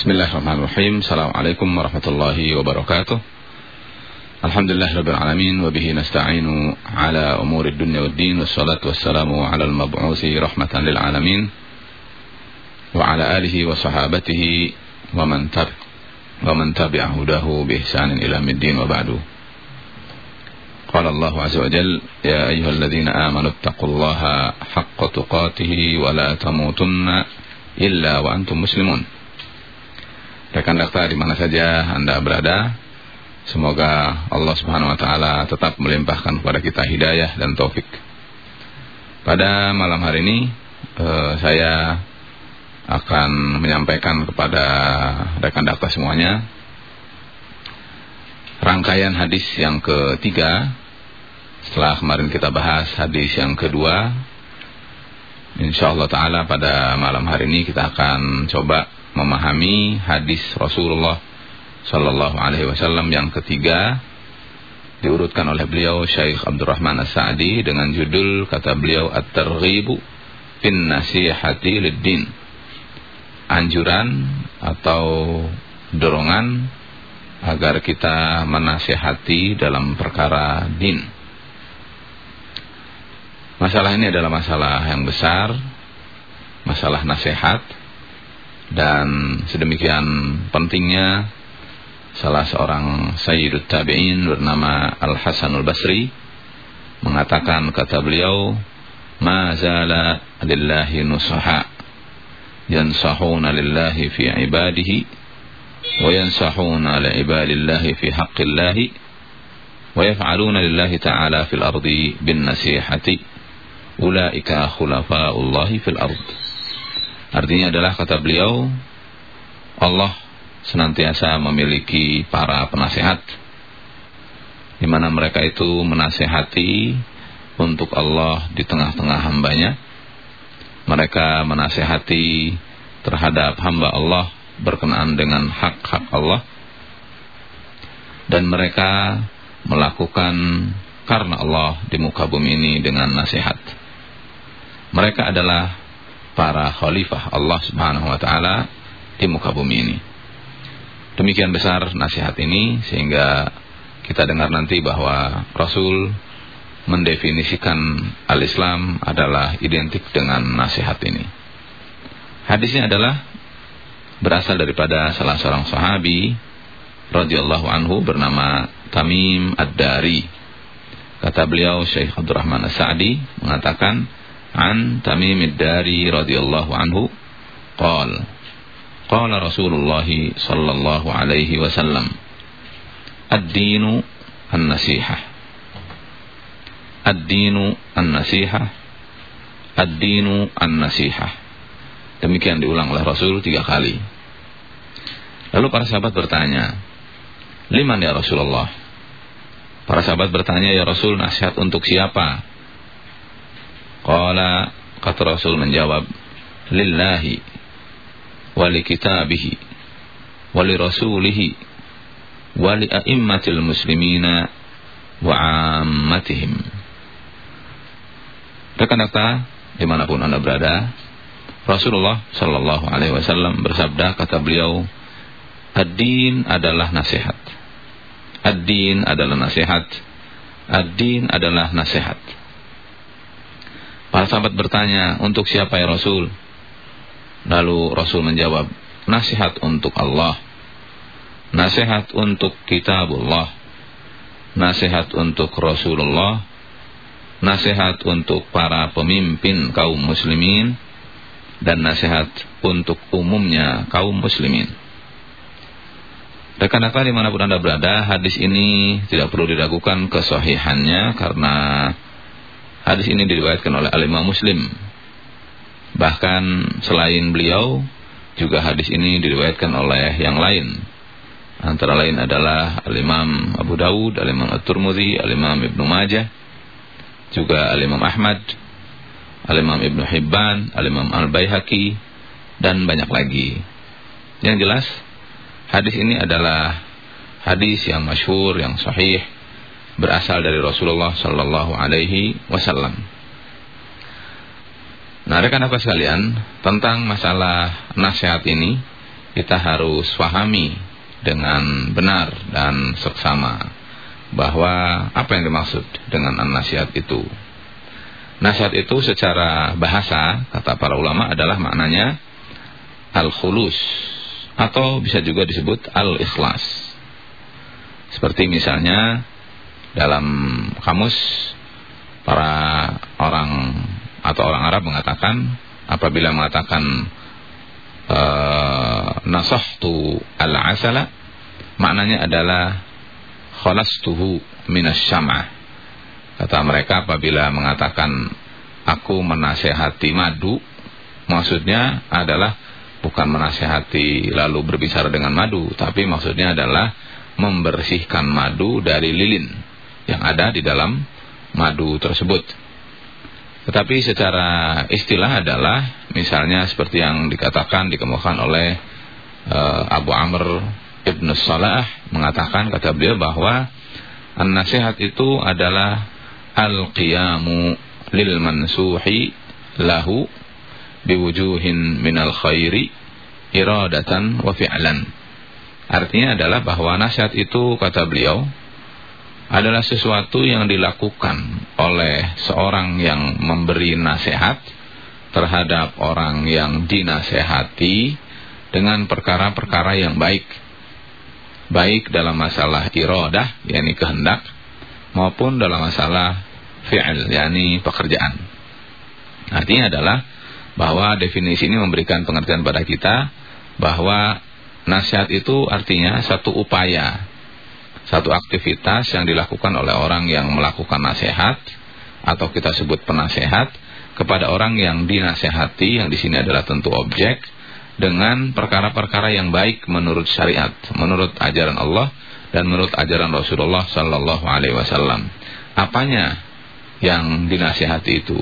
Bismillahirrahmanirrahim. Assalamualaikum warahmatullahi wabarakatuh. Alhamdulillah rabbil alamin wa bihi nasta'inu ala umuri dunya waddin wassalatu wassalamu ala al-mab'uthi rahmatan lil alamin wa ala alihi wa sahabatihi wa man tab wa man tabi'a hudahu bi ihsanin ila middin wa ba'du. قال الله عز وجل يا أيها الذين آمنوا اتقوا الله حق تقاته ولا تموتن إلا وأنتم مسلمون Rekan dakta di mana saja Anda berada, semoga Allah Subhanahu wa taala tetap melimpahkan kepada kita hidayah dan taufik. Pada malam hari ini eh, saya akan menyampaikan kepada rekan dakta semuanya rangkaian hadis yang ketiga setelah kemarin kita bahas hadis yang kedua insyaallah taala pada malam hari ini kita akan coba memahami hadis Rasulullah Sallallahu Alaihi Wasallam yang ketiga diurutkan oleh beliau Syekh Abdurrahman As-Sa'di dengan judul kata beliau At-Targhibu fin Nasihati lid-din. Anjuran atau dorongan agar kita menasihati dalam perkara din. Masalah ini adalah masalah yang besar, masalah nasihat dan sedemikian pentingnya salah seorang Sayyidut Tabi'in bernama Al-Hasanul Basri mengatakan kata beliau ma zala lillahi nusaha yansahuna lillahi fi ibadihi wa yansahuna li ibadillahi fi haqqillahi wa yaf'aluna lillahi ta'ala fil ardi bin nasihati ulaika khulafa'ullahi fil ardi Artinya adalah kata beliau Allah senantiasa memiliki para penasehat di mana mereka itu menasehati untuk Allah di tengah-tengah hambanya. Mereka menasehati terhadap hamba Allah berkenaan dengan hak-hak Allah. Dan mereka melakukan karena Allah di muka bumi ini dengan nasihat. Mereka adalah para khalifah Allah Subhanahu wa taala di muka bumi ini. Demikian besar nasihat ini sehingga kita dengar nanti bahwa Rasul mendefinisikan al-Islam adalah identik dengan nasihat ini. Hadisnya adalah berasal daripada salah seorang sahabi radhiyallahu anhu bernama Tamim Ad-Dari. Kata beliau Syekh Abdurrahman As-Sa'di mengatakan an Tamim Ad-Dari radhiyallahu anhu قال qala Rasulullah sallallahu alaihi wasallam ad-dinu an-nasihah ad-dinu an-nasihah ad-dinu an-nasihah demikian diulang oleh Rasul tiga kali. Lalu para sahabat bertanya liman ya Rasulullah? Para sahabat bertanya ya Rasul nasihat untuk siapa? Qala kata Rasul menjawab lillahi wali kitabihi wali rasulihi wali a'immatil muslimina wa ammatihim. Rekan-rekan di mana pun anda berada Rasulullah Shallallahu Alaihi Wasallam bersabda kata beliau Ad-din adalah nasihat. Ad-din adalah nasihat. Ad-din adalah nasihat Para sahabat bertanya, untuk siapa ya Rasul? Lalu Rasul menjawab, nasihat untuk Allah. Nasihat untuk kitabullah. Nasihat untuk Rasulullah. Nasihat untuk para pemimpin kaum muslimin. Dan nasihat untuk umumnya kaum muslimin. Rekan-rekan di mana pun anda berada, hadis ini tidak perlu diragukan kesahihannya karena Hadis ini diriwayatkan oleh Al-Imam Muslim. Bahkan selain beliau, juga hadis ini diriwayatkan oleh yang lain. Antara lain adalah Al-Imam Abu Dawud, Al-Imam At-Turmudzi, Al-Imam Ibnu Majah, juga Al-Imam Ahmad, Al-Imam Ibnu Hibban, Al-Imam Al-Baihaqi dan banyak lagi. Yang jelas, hadis ini adalah hadis yang masyhur, yang sahih berasal dari Rasulullah sallallahu alaihi wasallam. Nah, rekan apa sekalian, tentang masalah nasihat ini kita harus fahami dengan benar dan seksama bahwa apa yang dimaksud dengan nasihat itu. Nasihat itu secara bahasa, kata para ulama adalah maknanya al-khulus atau bisa juga disebut al-ikhlas. Seperti misalnya dalam kamus para orang atau orang Arab mengatakan apabila mengatakan uh, nasahtu al-asala maknanya adalah khalastuhu minasyam'ah kata mereka apabila mengatakan aku menasehati madu maksudnya adalah bukan menasehati lalu berbicara dengan madu tapi maksudnya adalah membersihkan madu dari lilin yang ada di dalam madu tersebut tetapi secara istilah adalah misalnya seperti yang dikatakan dikemukakan oleh uh, Abu Amr Ibn Salah mengatakan kata beliau bahwa an-nasihat itu adalah al-qiyamu lil mansuhi lahu biwujuhin minal khairi iradatan wa fi'lan. Artinya adalah bahwa nasihat itu kata beliau adalah sesuatu yang dilakukan oleh seorang yang memberi nasihat terhadap orang yang dinasehati dengan perkara-perkara yang baik. Baik dalam masalah iradah, yakni kehendak, maupun dalam masalah fi'il, yakni pekerjaan. Artinya adalah bahwa definisi ini memberikan pengertian pada kita bahwa nasihat itu artinya satu upaya satu aktivitas yang dilakukan oleh orang yang melakukan nasihat atau kita sebut penasehat kepada orang yang dinasehati yang di sini adalah tentu objek dengan perkara-perkara yang baik menurut syariat, menurut ajaran Allah dan menurut ajaran Rasulullah sallallahu alaihi wasallam. Apanya yang dinasehati itu?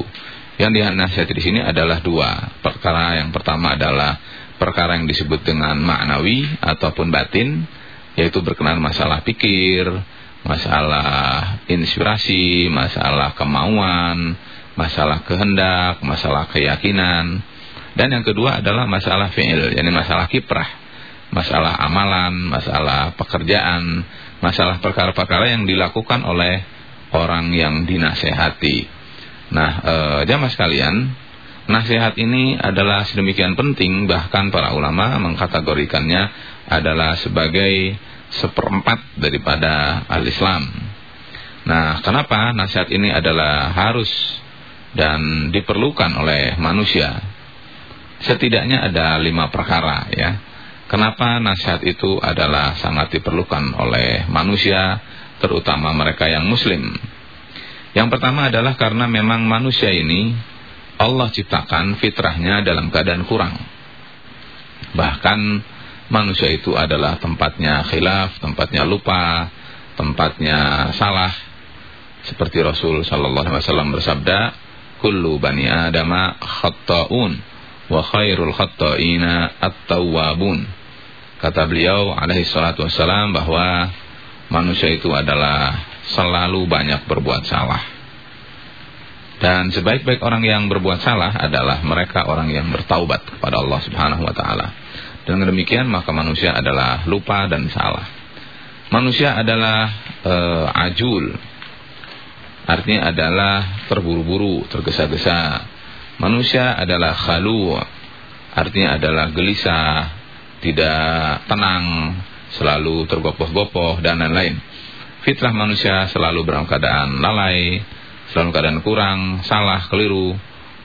Yang dinasehati di sini adalah dua. Perkara yang pertama adalah perkara yang disebut dengan maknawi ataupun batin yaitu berkenaan masalah pikir, masalah inspirasi, masalah kemauan, masalah kehendak, masalah keyakinan. Dan yang kedua adalah masalah fi'il, yakni masalah kiprah, masalah amalan, masalah pekerjaan, masalah perkara-perkara yang dilakukan oleh orang yang dinasehati. Nah, e, jamaah sekalian, nasihat ini adalah sedemikian penting bahkan para ulama mengkategorikannya adalah sebagai seperempat daripada al-Islam. Nah, kenapa nasihat ini adalah harus dan diperlukan oleh manusia? Setidaknya ada lima perkara ya. Kenapa nasihat itu adalah sangat diperlukan oleh manusia, terutama mereka yang muslim. Yang pertama adalah karena memang manusia ini Allah ciptakan fitrahnya dalam keadaan kurang. Bahkan manusia itu adalah tempatnya khilaf, tempatnya lupa, tempatnya salah. Seperti Rasul sallallahu alaihi wasallam bersabda, "Kullu bani adama khatta'un wa khairul khatta'ina at-tawwabun." Kata beliau alaihi salatu wasallam bahwa manusia itu adalah selalu banyak berbuat salah. Dan sebaik-baik orang yang berbuat salah adalah mereka orang yang bertaubat kepada Allah Subhanahu wa taala. Dengan demikian maka manusia adalah lupa dan salah. Manusia adalah e, ajul. Artinya adalah terburu-buru, tergesa-gesa. Manusia adalah khalu. Artinya adalah gelisah, tidak tenang, selalu tergopoh-gopoh dan lain-lain. Fitrah manusia selalu dalam keadaan lalai, selalu keadaan kurang, salah, keliru,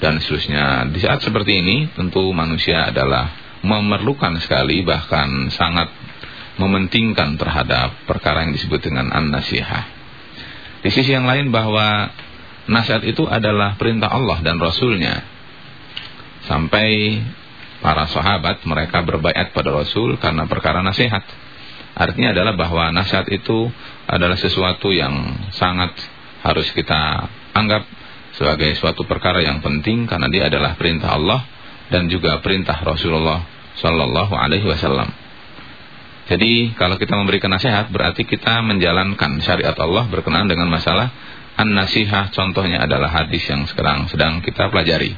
dan seterusnya. Di saat seperti ini tentu manusia adalah memerlukan sekali bahkan sangat mementingkan terhadap perkara yang disebut dengan an-nasihah. Di sisi yang lain bahwa nasihat itu adalah perintah Allah dan Rasulnya. Sampai para sahabat mereka berbaikat pada Rasul karena perkara nasihat. Artinya adalah bahwa nasihat itu adalah sesuatu yang sangat harus kita anggap sebagai suatu perkara yang penting karena dia adalah perintah Allah dan juga perintah Rasulullah Sallallahu Alaihi Wasallam. Jadi kalau kita memberikan nasihat berarti kita menjalankan syariat Allah berkenaan dengan masalah an-nasihah contohnya adalah hadis yang sekarang sedang kita pelajari.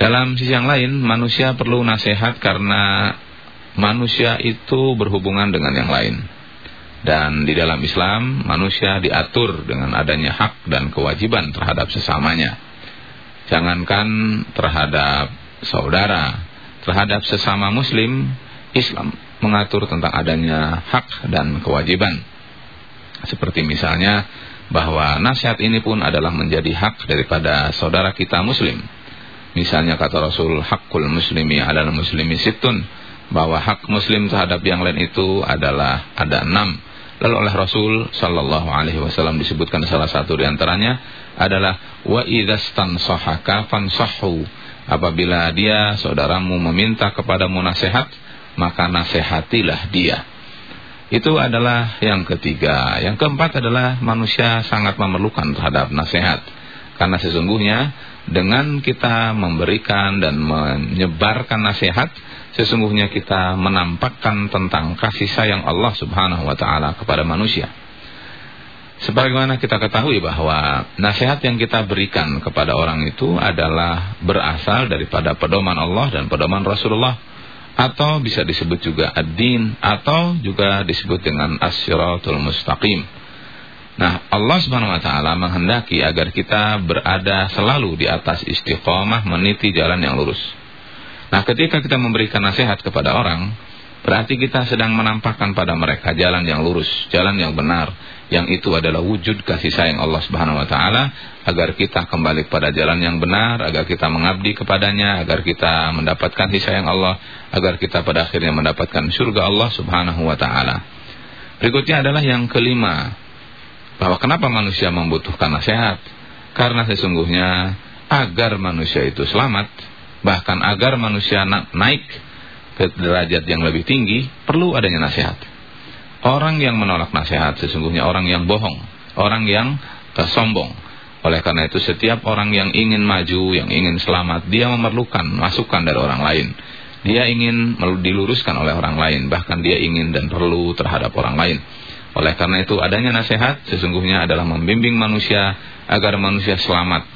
Dalam sisi yang lain, manusia perlu nasihat karena manusia itu berhubungan dengan yang lain. Dan di dalam Islam, manusia diatur dengan adanya hak dan kewajiban terhadap sesamanya. Jangankan terhadap saudara, terhadap sesama muslim, Islam mengatur tentang adanya hak dan kewajiban. Seperti misalnya bahwa nasihat ini pun adalah menjadi hak daripada saudara kita muslim Misalnya kata Rasul, hakul muslimi adalah muslimi situn. Bahwa hak muslim terhadap yang lain itu adalah ada enam. Lalu oleh Rasul Sallallahu Alaihi Wasallam disebutkan salah satu di antaranya adalah wa idastan sahaka fansahu. Apabila dia saudaramu meminta kepadamu nasihat, maka nasihatilah dia. Itu adalah yang ketiga. Yang keempat adalah manusia sangat memerlukan terhadap nasihat. Karena sesungguhnya dengan kita memberikan dan menyebarkan nasihat sesungguhnya kita menampakkan tentang kasih sayang Allah Subhanahu wa taala kepada manusia. Sebagaimana kita ketahui bahwa nasihat yang kita berikan kepada orang itu adalah berasal daripada pedoman Allah dan pedoman Rasulullah atau bisa disebut juga ad-din atau juga disebut dengan as-siratul mustaqim. Nah, Allah Subhanahu wa taala menghendaki agar kita berada selalu di atas istiqomah meniti jalan yang lurus. Nah, ketika kita memberikan nasihat kepada orang, berarti kita sedang menampakkan pada mereka jalan yang lurus, jalan yang benar, yang itu adalah wujud kasih sayang Allah Subhanahu wa taala agar kita kembali pada jalan yang benar, agar kita mengabdi kepadanya, agar kita mendapatkan kasih sayang Allah, agar kita pada akhirnya mendapatkan surga Allah Subhanahu wa taala. Berikutnya adalah yang kelima, bahwa kenapa manusia membutuhkan nasihat? Karena sesungguhnya agar manusia itu selamat, bahkan agar manusia naik ke derajat yang lebih tinggi, perlu adanya nasihat. Orang yang menolak nasihat sesungguhnya orang yang bohong, orang yang kesombong. Oleh karena itu setiap orang yang ingin maju, yang ingin selamat, dia memerlukan masukan dari orang lain. Dia ingin diluruskan oleh orang lain, bahkan dia ingin dan perlu terhadap orang lain. Oleh karena itu adanya nasihat sesungguhnya adalah membimbing manusia agar manusia selamat,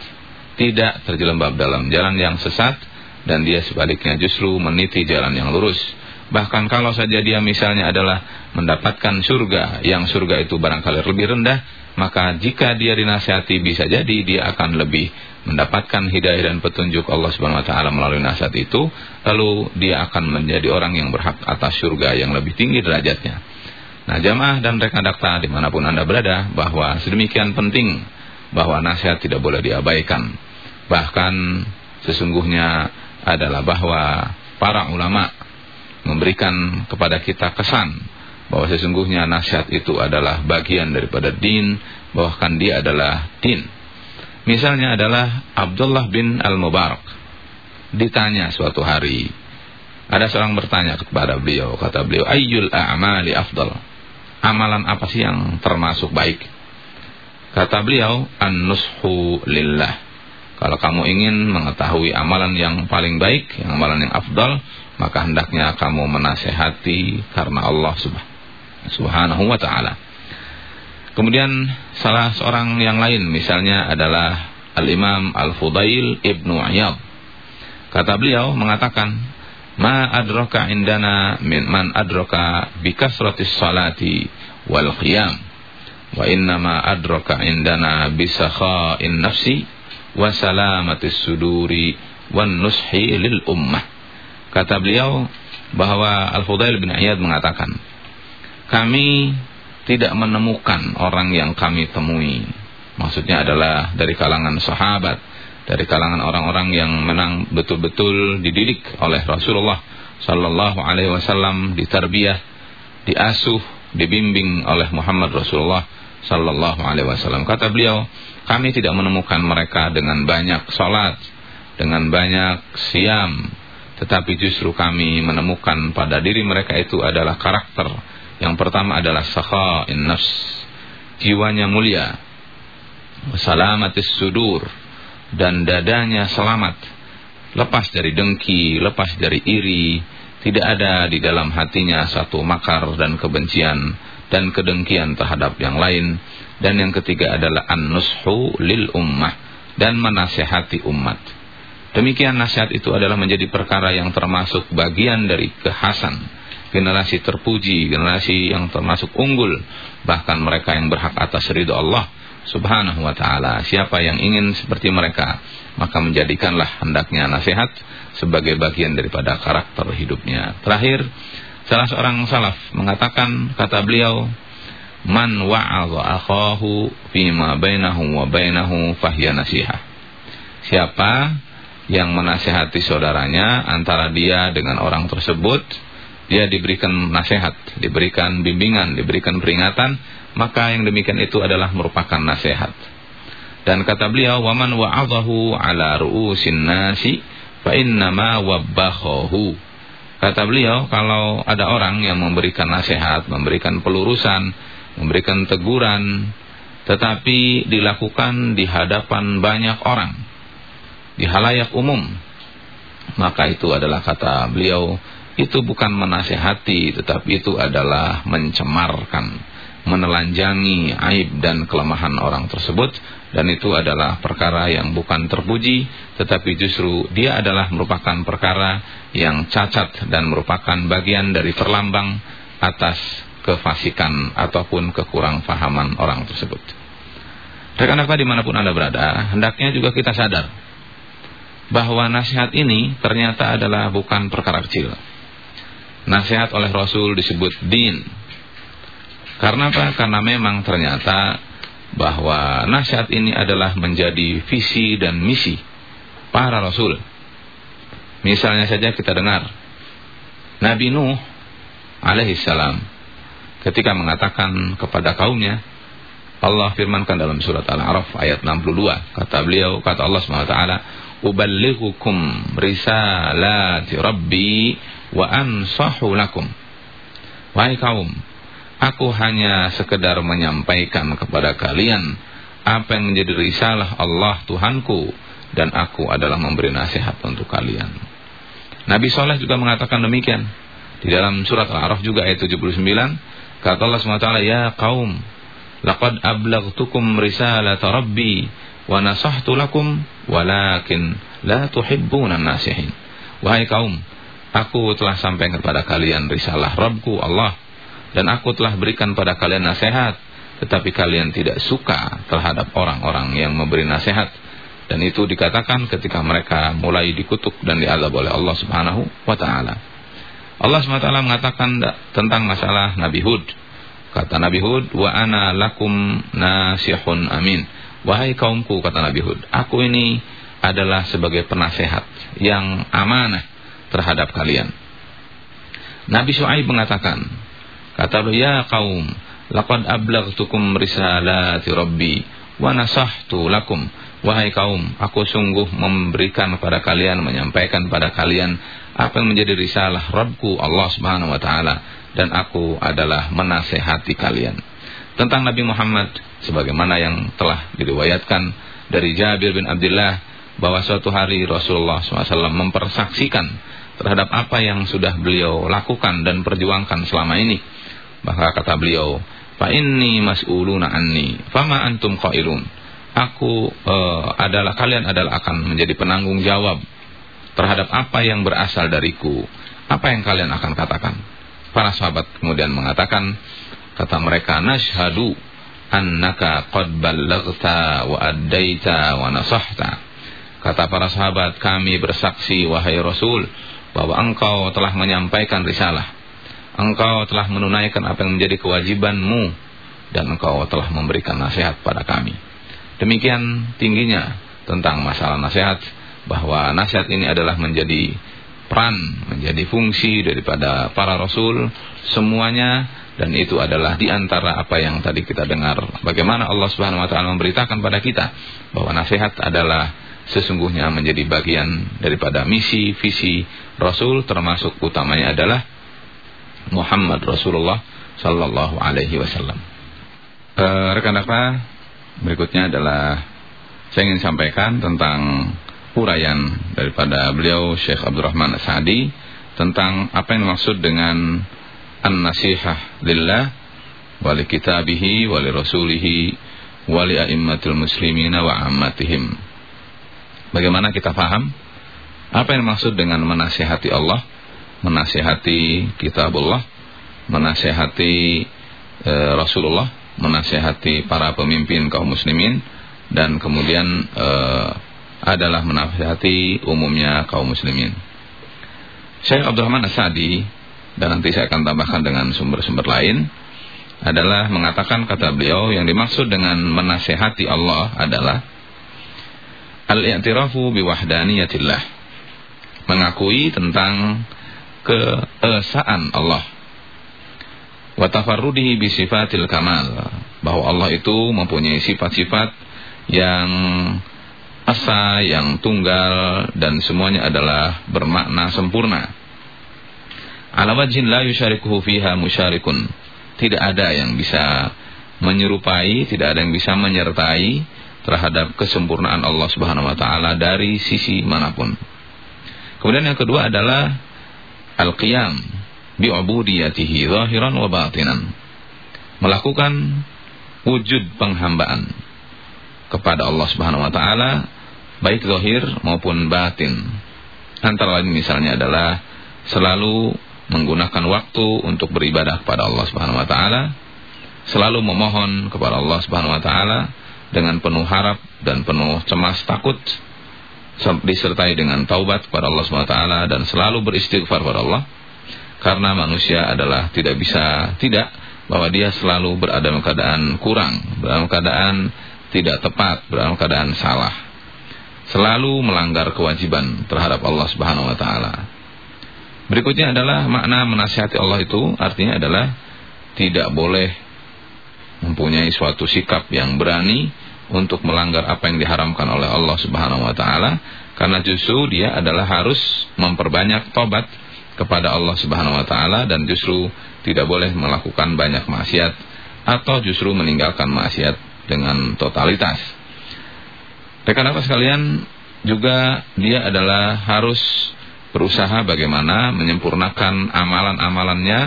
tidak terjelembab dalam jalan yang sesat dan dia sebaliknya justru meniti jalan yang lurus. Bahkan kalau saja dia misalnya adalah mendapatkan surga, yang surga itu barangkali lebih rendah, maka jika dia dinasihati bisa jadi dia akan lebih mendapatkan hidayah dan petunjuk Allah Subhanahu wa taala melalui nasihat itu, lalu dia akan menjadi orang yang berhak atas surga yang lebih tinggi derajatnya. Nah jamaah dan rekan dakta di mana pun anda berada bahwa sedemikian penting bahwa nasihat tidak boleh diabaikan. Bahkan sesungguhnya adalah bahwa para ulama memberikan kepada kita kesan bahwa sesungguhnya nasihat itu adalah bagian daripada din, bahkan dia adalah din. Misalnya adalah Abdullah bin Al-Mubarak ditanya suatu hari ada seorang bertanya kepada beliau, kata beliau, ayyul a'mali afdal? amalan apa sih yang termasuk baik? Kata beliau, an-nushu lillah. Kalau kamu ingin mengetahui amalan yang paling baik, yang amalan yang afdal, maka hendaknya kamu menasehati karena Allah subhanahu wa ta'ala. Kemudian salah seorang yang lain misalnya adalah Al-Imam Al-Fudail Ibnu Ayyad. Kata beliau mengatakan, ma adraka indana min man adraka bi kasratis salati wal qiyam wa inna indana bi nafsi wa salamatis suduri wan nushi lil ummah kata beliau bahwa Al-Fudail bin Iyad mengatakan kami tidak menemukan orang yang kami temui maksudnya adalah dari kalangan sahabat dari kalangan orang-orang yang menang betul-betul dididik oleh Rasulullah sallallahu alaihi wasallam ditarbiyah, diasuh, dibimbing oleh Muhammad Rasulullah sallallahu alaihi wasallam. Kata beliau, kami tidak menemukan mereka dengan banyak salat, dengan banyak siam, tetapi justru kami menemukan pada diri mereka itu adalah karakter. Yang pertama adalah sakha'in nafs, jiwanya mulia, salamatis sudur, dan dadanya selamat. Lepas dari dengki, lepas dari iri, tidak ada di dalam hatinya satu makar dan kebencian dan kedengkian terhadap yang lain dan yang ketiga adalah an-nushu lil ummah dan menasehati umat. Demikian nasihat itu adalah menjadi perkara yang termasuk bagian dari kekhasan generasi terpuji, generasi yang termasuk unggul, bahkan mereka yang berhak atas ridho Allah Subhanahu wa taala. Siapa yang ingin seperti mereka, maka menjadikanlah hendaknya nasihat sebagai bagian daripada karakter hidupnya. Terakhir, salah seorang salaf mengatakan kata beliau, "Man wa'adha akhahu fima bainahu wa bainahu fahiya nasihah." Siapa yang menasihati saudaranya antara dia dengan orang tersebut dia diberikan nasihat, diberikan bimbingan, diberikan peringatan, maka yang demikian itu adalah merupakan nasihat. Dan kata beliau, "Waman wa'adhahu 'ala ru'usin nasi fa innama wabbahahu." Kata beliau, kalau ada orang yang memberikan nasihat, memberikan pelurusan, memberikan teguran, tetapi dilakukan di hadapan banyak orang, di halayak umum, maka itu adalah kata beliau itu bukan menasehati tetapi itu adalah mencemarkan menelanjangi aib dan kelemahan orang tersebut dan itu adalah perkara yang bukan terpuji tetapi justru dia adalah merupakan perkara yang cacat dan merupakan bagian dari perlambang atas kefasikan ataupun kekurang fahaman orang tersebut. Rekan-rekan di mana pun Anda berada, hendaknya juga kita sadar bahwa nasihat ini ternyata adalah bukan perkara kecil. Nasihat oleh Rasul disebut din. Karena apa? Karena memang ternyata bahwa nasihat ini adalah menjadi visi dan misi para Rasul. Misalnya saja kita dengar Nabi Nuh alaihissalam ketika mengatakan kepada kaumnya Allah firmankan dalam surat Al-A'raf ayat 62 kata beliau kata Allah SWT uballighukum risalati rabbi wa ansahu lakum. Wahai kaum, aku hanya sekedar menyampaikan kepada kalian apa yang menjadi risalah Allah Tuhanku dan aku adalah memberi nasihat untuk kalian. Nabi Soleh juga mengatakan demikian. Di dalam surat Al-A'raf juga ayat 79, kata Allah SWT, Ya kaum, laqad ablaghtukum risalata rabbi wa nasahtu lakum walakin la tuhibbuna nasihin. Wahai kaum, Aku telah sampaikan kepada kalian risalah Rabbku Allah dan aku telah berikan pada kalian nasihat tetapi kalian tidak suka terhadap orang-orang yang memberi nasihat dan itu dikatakan ketika mereka mulai dikutuk dan diazab oleh Allah Subhanahu wa taala. Allah taala mengatakan tentang masalah Nabi Hud. Kata Nabi Hud, "Wa ana lakum nasihun amin." Wahai kaumku kata Nabi Hud, aku ini adalah sebagai penasehat yang amanah terhadap kalian. Nabi Shu'aib mengatakan, kata ya kaum, laqad ablaghtukum risalati rabbi wa nasahtu lakum. Wahai kaum, aku sungguh memberikan kepada kalian, menyampaikan pada kalian apa yang menjadi risalah Rabbku Allah Subhanahu wa taala dan aku adalah menasehati kalian. Tentang Nabi Muhammad sebagaimana yang telah diriwayatkan dari Jabir bin Abdullah bahwa suatu hari Rasulullah SAW mempersaksikan terhadap apa yang sudah beliau lakukan dan perjuangkan selama ini. Maka kata beliau, "Fa inni mas'uluna anni, fama antum qailun." Aku uh, adalah kalian adalah akan menjadi penanggung jawab terhadap apa yang berasal dariku. Apa yang kalian akan katakan? Para sahabat kemudian mengatakan, kata mereka, "Nashhadu annaka qad ballaghta wa addaita wa nasahta." Kata para sahabat, kami bersaksi wahai Rasul bahwa engkau telah menyampaikan risalah. Engkau telah menunaikan apa yang menjadi kewajibanmu dan engkau telah memberikan nasihat pada kami. Demikian tingginya tentang masalah nasihat bahwa nasihat ini adalah menjadi peran, menjadi fungsi daripada para rasul semuanya dan itu adalah di antara apa yang tadi kita dengar bagaimana Allah Subhanahu wa taala memberitakan pada kita bahwa nasihat adalah sesungguhnya menjadi bagian daripada misi visi Rasul termasuk utamanya adalah Muhammad Rasulullah Sallallahu Alaihi Wasallam. Eh, rekan-rekan, berikutnya adalah saya ingin sampaikan tentang uraian daripada beliau Syekh Abdurrahman Sa'di tentang apa yang dimaksud dengan an-nasihah lillah wali kitabihi wali a'immatil muslimina wa ammatihim. Bagaimana kita faham Apa yang maksud dengan menasihati Allah? Menasihati kitabullah, menasihati e, Rasulullah, menasihati para pemimpin kaum muslimin dan kemudian e, adalah menasihati umumnya kaum muslimin. Syekh Abdurrahman As-Sadi dan nanti saya akan tambahkan dengan sumber-sumber lain adalah mengatakan kata beliau yang dimaksud dengan menasehati Allah adalah al-i'tirafu biwahdaniyatillah mengakui tentang keesaan Allah wa tafarrudihi bi sifatil kamal bahwa Allah itu mempunyai sifat-sifat yang asa, yang tunggal dan semuanya adalah bermakna sempurna. Ala wajhin la yusyarikuhu fiha musyarikun tidak ada yang bisa menyerupai, tidak ada yang bisa menyertai terhadap kesempurnaan Allah Subhanahu wa taala dari sisi mana pun. Kemudian yang kedua adalah al-qiyam bi ubudiyatihi zahiran wa batinan. Melakukan wujud penghambaan kepada Allah Subhanahu wa taala baik zahir maupun batin. Antara lain misalnya adalah selalu menggunakan waktu untuk beribadah kepada Allah Subhanahu wa taala, selalu memohon kepada Allah Subhanahu wa taala dengan penuh harap dan penuh cemas takut disertai dengan taubat kepada Allah Subhanahu wa taala dan selalu beristighfar kepada Allah karena manusia adalah tidak bisa tidak bahwa dia selalu berada dalam keadaan kurang, dalam keadaan tidak tepat, dalam keadaan salah. Selalu melanggar kewajiban terhadap Allah Subhanahu wa taala. Berikutnya adalah makna menasihati Allah itu artinya adalah tidak boleh mempunyai suatu sikap yang berani untuk melanggar apa yang diharamkan oleh Allah Subhanahu wa taala karena justru dia adalah harus memperbanyak tobat kepada Allah Subhanahu wa taala dan justru tidak boleh melakukan banyak maksiat atau justru meninggalkan maksiat dengan totalitas. Rekan apa sekalian, juga dia adalah harus berusaha bagaimana menyempurnakan amalan-amalannya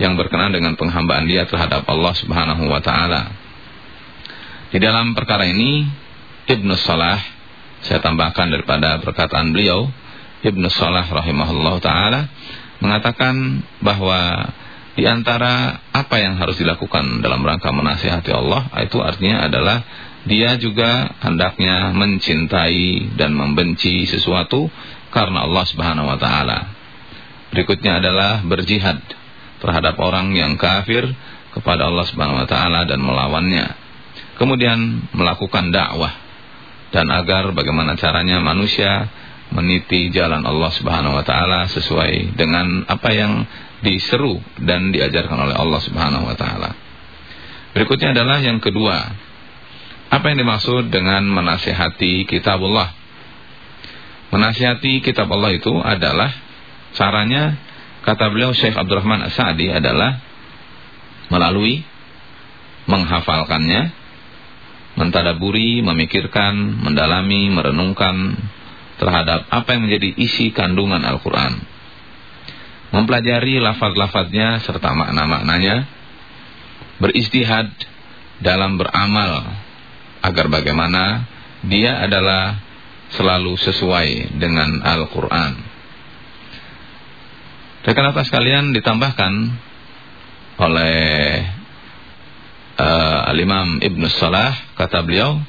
yang berkenaan dengan penghambaan dia terhadap Allah Subhanahu wa taala. Di dalam perkara ini Ibnu Salah saya tambahkan daripada perkataan beliau Ibnu Salah rahimahullah taala mengatakan bahwa di antara apa yang harus dilakukan dalam rangka menasihati Allah itu artinya adalah dia juga hendaknya mencintai dan membenci sesuatu karena Allah Subhanahu wa taala. Berikutnya adalah berjihad terhadap orang yang kafir kepada Allah Subhanahu wa taala dan melawannya. Kemudian melakukan dakwah dan agar bagaimana caranya manusia meniti jalan Allah Subhanahu wa taala sesuai dengan apa yang diseru dan diajarkan oleh Allah Subhanahu wa taala. Berikutnya adalah yang kedua. Apa yang dimaksud dengan menasihati kitabullah? Menasihati kitab Allah itu adalah caranya kata beliau Syekh Abdurrahman As-Sa'di adalah melalui menghafalkannya, mentadaburi, memikirkan, mendalami, merenungkan terhadap apa yang menjadi isi kandungan Al-Qur'an. Mempelajari lafaz-lafaznya serta makna-maknanya, beristihad dalam beramal agar bagaimana dia adalah selalu sesuai dengan Al-Quran. Rekan atas sekalian ditambahkan oleh uh, Al-Imam Ibn Salah, kata beliau,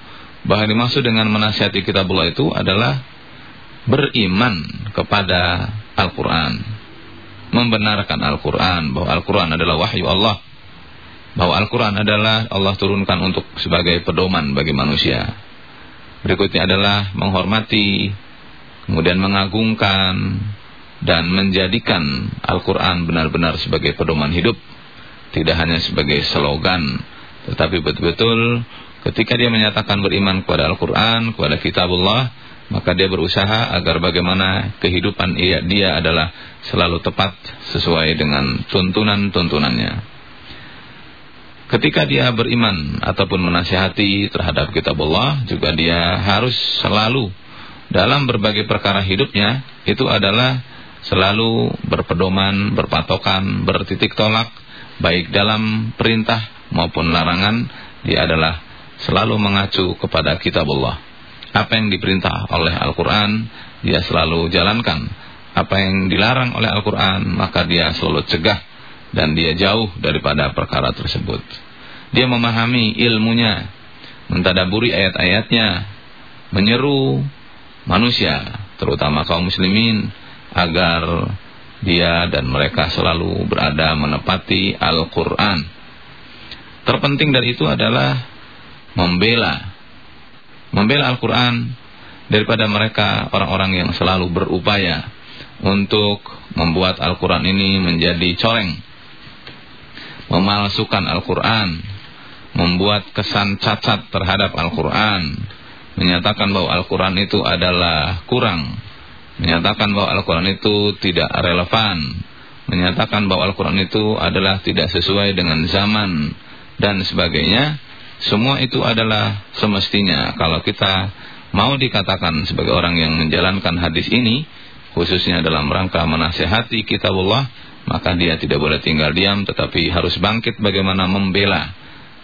bahwa dimaksud dengan menasihati kitabullah itu adalah beriman kepada Al-Quran. Membenarkan Al-Quran, bahwa Al-Quran adalah wahyu Allah. Bahwa Al-Quran adalah Allah turunkan untuk sebagai pedoman bagi manusia Berikutnya adalah menghormati, kemudian mengagungkan, dan menjadikan Al-Quran benar-benar sebagai pedoman hidup. Tidak hanya sebagai slogan, tetapi betul-betul ketika dia menyatakan beriman kepada Al-Quran, kepada kitabullah, maka dia berusaha agar bagaimana kehidupan dia adalah selalu tepat sesuai dengan tuntunan-tuntunannya. Ketika dia beriman ataupun menasihati terhadap kitab Allah, juga dia harus selalu dalam berbagai perkara hidupnya itu adalah selalu berpedoman, berpatokan, bertitik tolak baik dalam perintah maupun larangan, dia adalah selalu mengacu kepada kitab Allah. Apa yang diperintah oleh Al-Qur'an, dia selalu jalankan apa yang dilarang oleh Al-Quran, maka dia selalu cegah dan dia jauh daripada perkara tersebut. Dia memahami ilmunya, mentadaburi ayat-ayatnya, menyeru manusia, terutama kaum muslimin, agar dia dan mereka selalu berada menepati Al-Quran. Terpenting dari itu adalah membela. Membela Al-Quran daripada mereka orang-orang yang selalu berupaya untuk membuat Al-Quran ini menjadi coreng. Memalsukan Al-Quran. Membuat kesan cacat terhadap Al-Quran. Menyatakan bahwa Al-Quran itu adalah kurang menyatakan bahwa Al-Quran itu tidak relevan, menyatakan bahwa Al-Quran itu adalah tidak sesuai dengan zaman dan sebagainya, semua itu adalah semestinya kalau kita mau dikatakan sebagai orang yang menjalankan hadis ini, khususnya dalam rangka menasehati kitabullah, maka dia tidak boleh tinggal diam tetapi harus bangkit bagaimana membela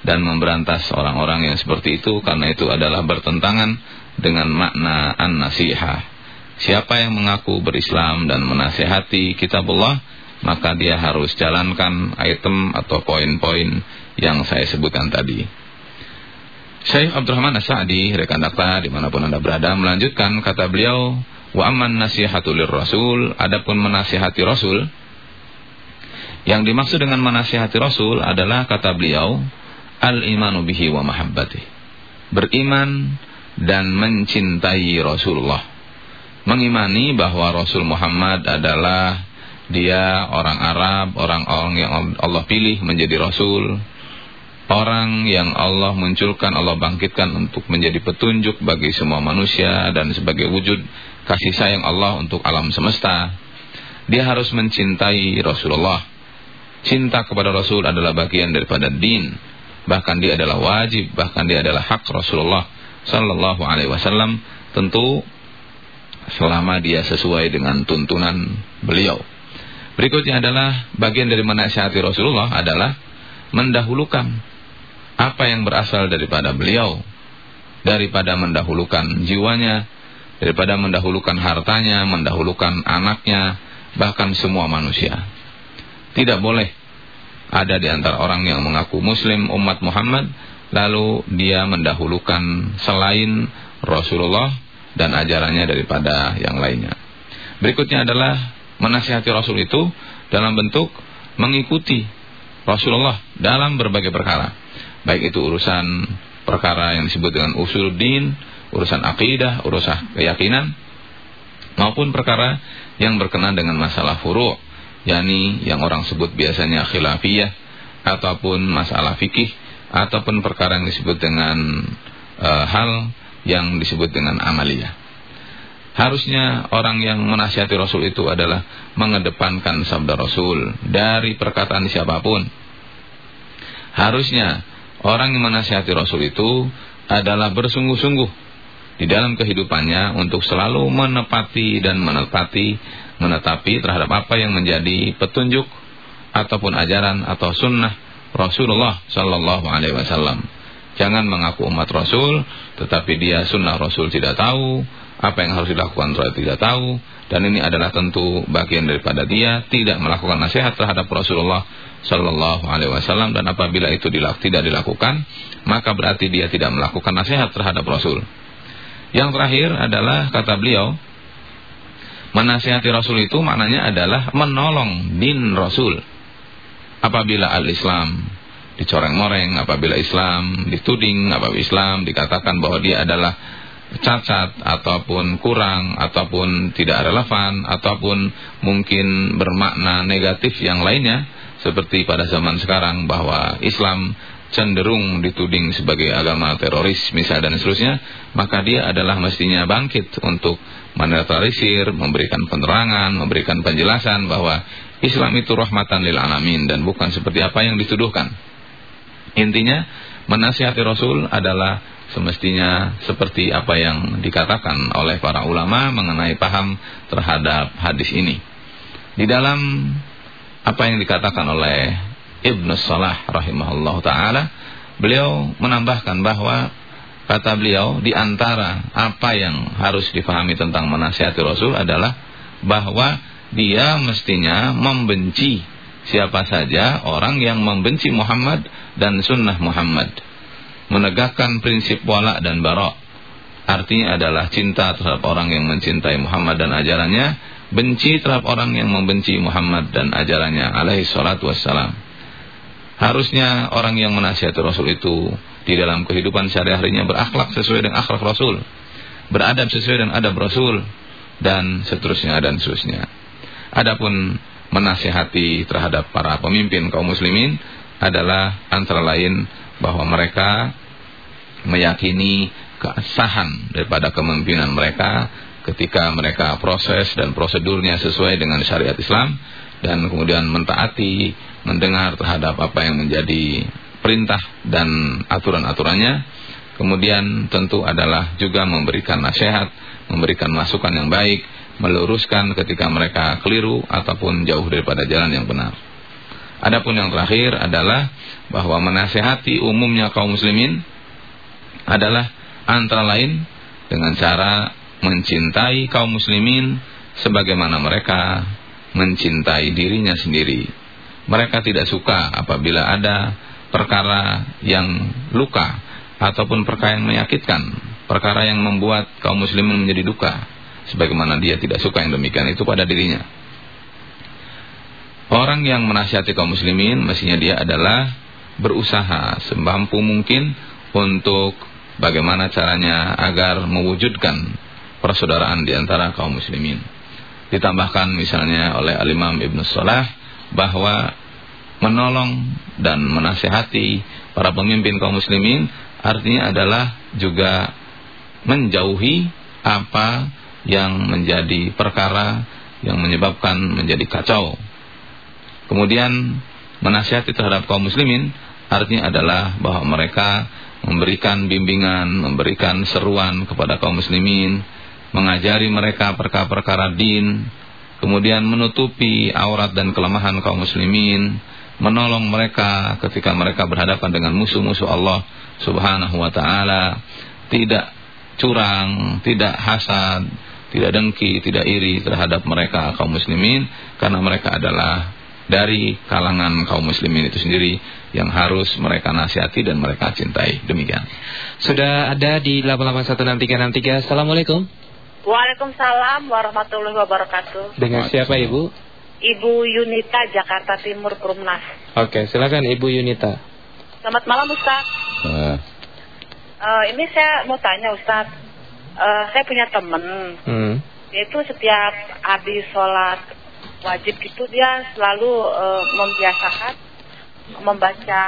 dan memberantas orang-orang yang seperti itu karena itu adalah bertentangan dengan makna an-nasihah. Siapa yang mengaku berislam dan menasehati kitabullah Maka dia harus jalankan item atau poin-poin yang saya sebutkan tadi Syekh Abdurrahman As-Sa'di Rekan dakta di mana pun anda berada Melanjutkan kata beliau Wa amman nasihatul rasul Adapun menasihati rasul Yang dimaksud dengan menasihati rasul Adalah kata beliau Al-imanu bihi wa mahabbati Beriman dan mencintai Rasulullah. Mengimani bahwa Rasul Muhammad adalah dia orang Arab, orang-orang yang Allah pilih menjadi Rasul, orang yang Allah munculkan, Allah bangkitkan untuk menjadi petunjuk bagi semua manusia dan sebagai wujud kasih sayang Allah untuk alam semesta. Dia harus mencintai Rasulullah. Cinta kepada Rasul adalah bagian daripada din. Bahkan dia adalah wajib, bahkan dia adalah hak Rasulullah sallallahu alaihi wasallam. Tentu selama dia sesuai dengan tuntunan beliau. Berikutnya adalah bagian dari menasihati Rasulullah adalah mendahulukan apa yang berasal daripada beliau daripada mendahulukan jiwanya, daripada mendahulukan hartanya, mendahulukan anaknya, bahkan semua manusia. Tidak boleh ada di antara orang yang mengaku muslim umat Muhammad lalu dia mendahulukan selain Rasulullah dan ajarannya daripada yang lainnya. Berikutnya adalah menasihati Rasul itu dalam bentuk mengikuti Rasulullah dalam berbagai perkara. Baik itu urusan perkara yang disebut dengan usul din, urusan akidah, urusan keyakinan, maupun perkara yang berkenaan dengan masalah furu' yakni yang orang sebut biasanya khilafiyah ataupun masalah fikih ataupun perkara yang disebut dengan uh, hal yang disebut dengan amaliyah. Harusnya orang yang menasihati Rasul itu adalah mengedepankan sabda Rasul dari perkataan siapa pun. Harusnya orang yang menasihati Rasul itu adalah bersungguh-sungguh di dalam kehidupannya untuk selalu menepati dan menepati menetapi terhadap apa yang menjadi petunjuk ataupun ajaran atau sunnah Rasulullah Sallallahu Alaihi Wasallam. Jangan mengaku umat Rasul, tetapi dia sunnah Rasul tidak tahu, apa yang harus dilakukan Rasul tidak tahu, dan ini adalah tentu bagian daripada dia tidak melakukan nasihat terhadap Rasulullah Sallallahu Alaihi Wasallam dan apabila itu dilak tidak dilakukan, maka berarti dia tidak melakukan nasihat terhadap Rasul. Yang terakhir adalah kata beliau, menasihati Rasul itu maknanya adalah menolong din Rasul. Apabila al-Islam dicoreng-moreng apabila Islam dituding apabila Islam dikatakan bahwa dia adalah cacat ataupun kurang ataupun tidak relevan ataupun mungkin bermakna negatif yang lainnya seperti pada zaman sekarang bahwa Islam cenderung dituding sebagai agama teroris misal dan seterusnya maka dia adalah mestinya bangkit untuk menetralisir memberikan penerangan memberikan penjelasan bahwa Islam itu rahmatan lil alamin dan bukan seperti apa yang dituduhkan Intinya menasihati Rasul adalah semestinya seperti apa yang dikatakan oleh para ulama mengenai paham terhadap hadis ini. Di dalam apa yang dikatakan oleh Ibnu Salah rahimahullah taala, beliau menambahkan bahwa kata beliau di antara apa yang harus difahami tentang menasihati Rasul adalah bahwa dia mestinya membenci siapa saja orang yang membenci Muhammad dan sunnah Muhammad. Menegakkan prinsip wala dan barok. Artinya adalah cinta terhadap orang yang mencintai Muhammad dan ajarannya, benci terhadap orang yang membenci Muhammad dan ajarannya alaihi salatu wassalam. Harusnya orang yang menasihati Rasul itu di dalam kehidupan sehari-harinya berakhlak sesuai dengan akhlak Rasul, beradab sesuai dengan adab Rasul dan seterusnya dan seterusnya. Adapun menasihati terhadap para pemimpin kaum muslimin adalah antara lain bahwa mereka meyakini keasahan daripada kepemimpinan mereka ketika mereka proses dan prosedurnya sesuai dengan syariat Islam dan kemudian mentaati, mendengar terhadap apa yang menjadi perintah dan aturan-aturannya. Kemudian tentu adalah juga memberikan nasihat, memberikan masukan yang baik, meluruskan ketika mereka keliru ataupun jauh daripada jalan yang benar. Adapun yang terakhir adalah bahwa menasehati umumnya kaum muslimin adalah antara lain dengan cara mencintai kaum muslimin sebagaimana mereka mencintai dirinya sendiri. Mereka tidak suka apabila ada perkara yang luka ataupun perkara yang menyakitkan, perkara yang membuat kaum muslimin menjadi duka, sebagaimana dia tidak suka yang demikian itu pada dirinya. Orang yang menasihati kaum muslimin mestinya dia adalah berusaha semampu mungkin untuk bagaimana caranya agar mewujudkan persaudaraan di antara kaum muslimin. Ditambahkan misalnya oleh Al-Imam Ibn Salah bahwa menolong dan menasehati para pemimpin kaum muslimin artinya adalah juga menjauhi apa yang menjadi perkara yang menyebabkan menjadi kacau. Kemudian menasihati terhadap kaum muslimin artinya adalah bahwa mereka memberikan bimbingan, memberikan seruan kepada kaum muslimin, mengajari mereka perkara-perkara din, kemudian menutupi aurat dan kelemahan kaum muslimin, menolong mereka ketika mereka berhadapan dengan musuh-musuh Allah Subhanahu wa taala, tidak curang, tidak hasad, tidak dengki, tidak iri terhadap mereka kaum muslimin karena mereka adalah dari kalangan kaum muslimin itu sendiri yang harus mereka nasihati dan mereka cintai. Demikian. Sudah ada di 8816363. Assalamualaikum. Waalaikumsalam warahmatullahi wabarakatuh. Dengan siapa Ibu? Ibu Yunita Jakarta Timur Perumnas. Oke, silakan Ibu Yunita. Selamat malam Ustaz. Uh. Uh, ini saya mau tanya Ustaz. Uh, saya punya teman. Hmm. Dia itu setiap habis sholat wajib itu dia selalu uh, membiasakan membaca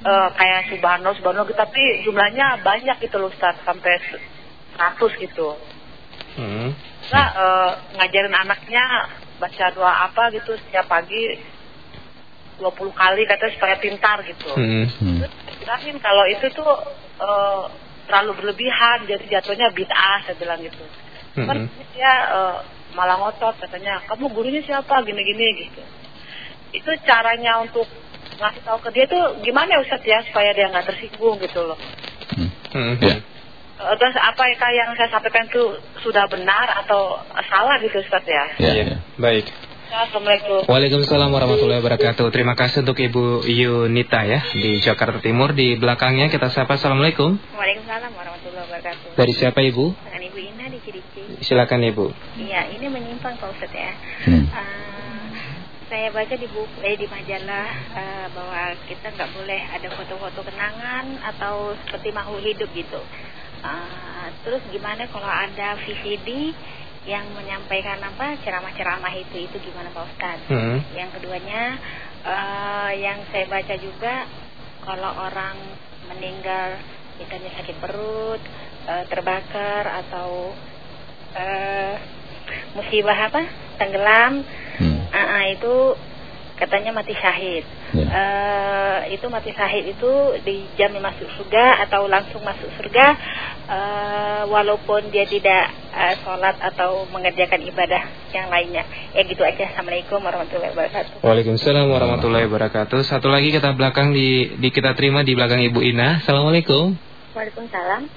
uh, kayak subhanallah subhanallah gitu. tapi jumlahnya banyak gitu loh Ustaz sampai 100 gitu. Hmm. Nah, uh, ngajarin anaknya baca doa apa gitu setiap pagi 20 kali katanya supaya pintar gitu. Hmm. hmm. kalau itu tuh uh, terlalu berlebihan jadi jatuhnya bid'ah saya bilang gitu. Hmm. Kan dia uh, malah ngotot katanya kamu gurunya siapa gini-gini gitu. Itu caranya untuk ngasih tahu ke dia tuh gimana ya Ustaz ya supaya dia nggak tersinggung gitu loh. Hmm. Hmm. Yeah. Terus apa yang saya sampaikan itu sudah benar atau salah gitu Ustaz ya? Ya, ya. baik. Assalamualaikum. Waalaikumsalam warahmatullahi wabarakatuh. Terima kasih untuk Ibu Yunita ya di Jakarta Timur. Di belakangnya kita sapa Assalamualaikum. Waalaikumsalam warahmatullahi wabarakatuh. Dari siapa Ibu? Dengan Ibu Ina di Cirici. Silakan Ibu. Iya, ini menyimpang Pak Ustaz ya. Hmm. Uh, saya baca di buku eh di majalah uh, bahwa kita nggak boleh ada foto-foto kenangan atau seperti makhluk hidup gitu. Uh, terus gimana kalau ada VCD yang menyampaikan apa ceramah-ceramah itu itu gimana Pak Ustad? Hmm. Yang keduanya uh, yang saya baca juga kalau orang meninggal misalnya sakit perut, uh, terbakar atau uh, musibah apa tenggelam, hmm. uh, uh, itu katanya mati syahid. Ya. Uh, itu mati syahid itu dijamin masuk surga atau langsung masuk surga uh, walaupun dia tidak uh, sholat atau mengerjakan ibadah yang lainnya. Ya gitu aja. Assalamualaikum warahmatullahi wabarakatuh. Waalaikumsalam warahmatullahi wabarakatuh. Satu lagi kita belakang di, di kita terima di belakang Ibu Ina. Assalamualaikum. Waalaikumsalam.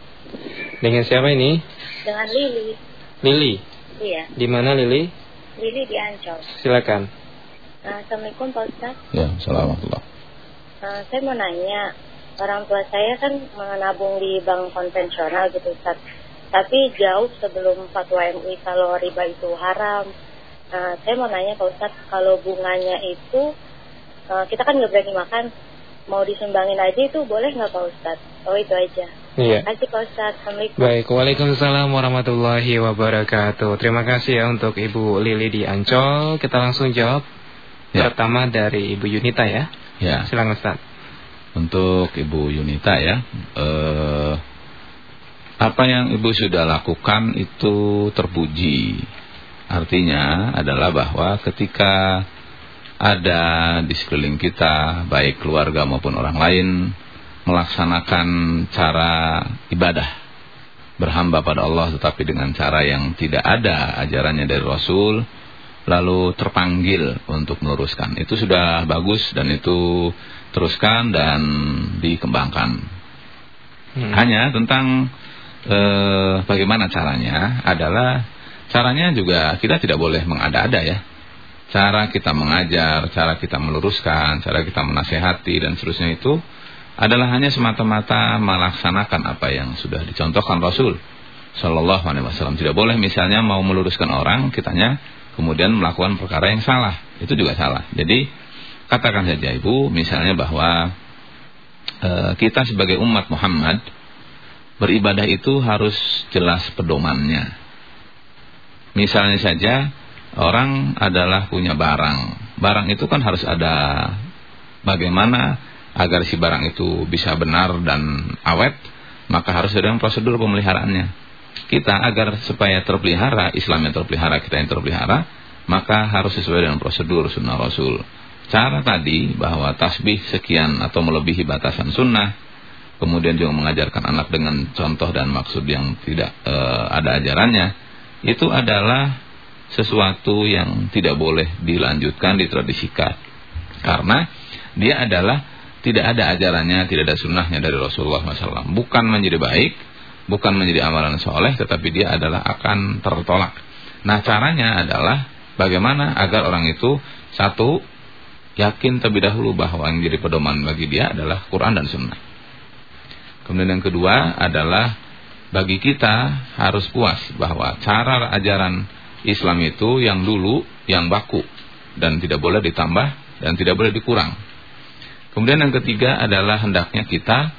Dengan siapa ini? Dengan Lili. Lili. Iya. Di mana Lili? Lili di Ancol. Silakan. Uh, Assalamualaikum Pak Ustaz. Ya, Assalamualaikum. Uh, saya mau nanya, orang tua saya kan menabung di bank konvensional gitu Ustaz. Tapi jauh sebelum fatwa MUI kalau riba itu haram. Uh, saya mau nanya Pak Ustaz, kalau bunganya itu uh, kita kan nggak berani makan, mau disumbangin aja itu boleh nggak Pak Ustaz? Oh itu aja. Iya. Terima kasih Pak Ustaz. Assalamualaikum. Baik, Waalaikumsalam warahmatullahi wabarakatuh. Terima kasih ya untuk Ibu Lili di Ancol. Kita langsung jawab. Ya. Pertama dari Ibu Yunita ya. Ya. Silakan Ustaz. Untuk Ibu Yunita ya, eh, apa yang Ibu sudah lakukan itu terpuji. Artinya adalah bahwa ketika ada di sekeliling kita, baik keluarga maupun orang lain, melaksanakan cara ibadah, berhamba pada Allah tetapi dengan cara yang tidak ada ajarannya dari Rasul, lalu terpanggil untuk meluruskan. Itu sudah bagus dan itu teruskan dan dikembangkan. Hmm. Hanya tentang eh, bagaimana caranya adalah caranya juga kita tidak boleh mengada-ada ya cara kita mengajar, cara kita meluruskan, cara kita menasehati dan seterusnya itu adalah hanya semata-mata melaksanakan apa yang sudah dicontohkan Rasul Shallallahu Alaihi Wasallam. Tidak boleh misalnya mau meluruskan orang, kitanya kemudian melakukan perkara yang salah, itu juga salah. Jadi katakan saja ibu, misalnya bahwa e, kita sebagai umat Muhammad beribadah itu harus jelas pedomannya. Misalnya saja orang adalah punya barang. Barang itu kan harus ada bagaimana agar si barang itu bisa benar dan awet, maka harus ada prosedur pemeliharaannya. Kita agar supaya terpelihara, Islam yang terpelihara, kita yang terpelihara, maka harus sesuai dengan prosedur sunnah Rasul. Cara tadi bahwa tasbih sekian atau melebihi batasan sunnah, kemudian juga mengajarkan anak dengan contoh dan maksud yang tidak e, ada ajarannya, itu adalah sesuatu yang tidak boleh dilanjutkan, ditradisikan. Karena dia adalah tidak ada ajarannya, tidak ada sunnahnya dari Rasulullah SAW. Bukan menjadi baik, bukan menjadi amalan soleh, tetapi dia adalah akan tertolak. Nah caranya adalah bagaimana agar orang itu satu yakin terlebih dahulu bahwa yang jadi pedoman bagi dia adalah Quran dan Sunnah. Kemudian yang kedua adalah bagi kita harus puas bahwa cara ajaran Islam itu yang dulu yang baku dan tidak boleh ditambah dan tidak boleh dikurang. Kemudian yang ketiga adalah hendaknya kita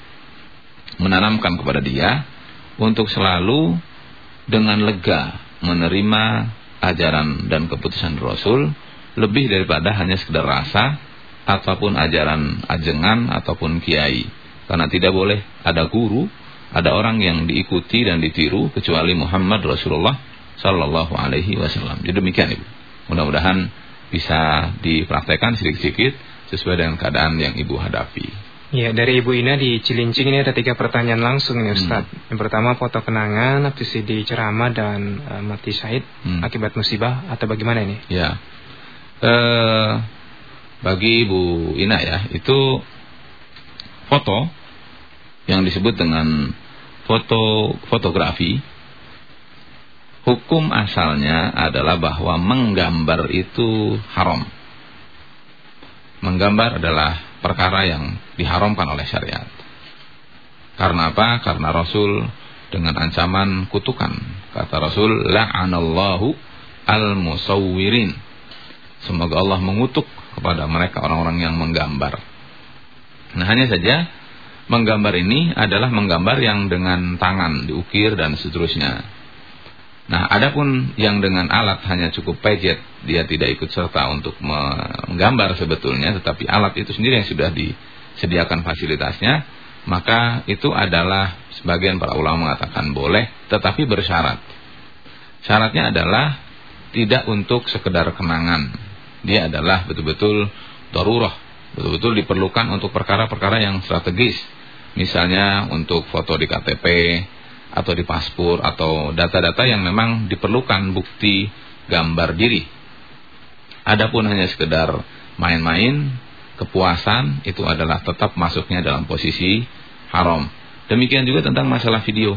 menanamkan kepada dia untuk selalu dengan lega menerima ajaran dan keputusan Rasul lebih daripada hanya sekedar rasa ataupun ajaran ajengan ataupun kiai. Karena tidak boleh ada guru, ada orang yang diikuti dan ditiru kecuali Muhammad Rasulullah Sallallahu Alaihi Wasallam. Jadi demikian ibu. Mudah-mudahan bisa dipraktekkan sedikit-sedikit sesuai dengan keadaan yang ibu hadapi. Ya, dari Ibu Ina di Cilincing ini ada tiga pertanyaan langsung nih Ustaz. Hmm. Yang pertama foto kenangan, di ceramah dan uh, mati syahid hmm. akibat musibah atau bagaimana ini? Ya, uh, bagi Ibu Ina ya itu foto yang disebut dengan foto fotografi Hukum asalnya adalah bahwa menggambar itu haram. Menggambar adalah perkara yang diharamkan oleh syariat. Karena apa? Karena Rasul dengan ancaman kutukan. Kata Rasul, la'anallahu al-musawwirin. Semoga Allah mengutuk kepada mereka orang-orang yang menggambar. Nah, hanya saja menggambar ini adalah menggambar yang dengan tangan diukir dan seterusnya. Nah, adapun yang dengan alat hanya cukup pejet, dia tidak ikut serta untuk menggambar sebetulnya, tetapi alat itu sendiri yang sudah disediakan fasilitasnya, maka itu adalah sebagian para ulama mengatakan boleh, tetapi bersyarat. Syaratnya adalah tidak untuk sekedar kenangan. Dia adalah betul-betul darurah, betul-betul diperlukan untuk perkara-perkara yang strategis. Misalnya untuk foto di KTP, atau di paspor atau data-data yang memang diperlukan bukti gambar diri. Adapun hanya sekedar main-main, kepuasan itu adalah tetap masuknya dalam posisi haram. Demikian juga tentang masalah video.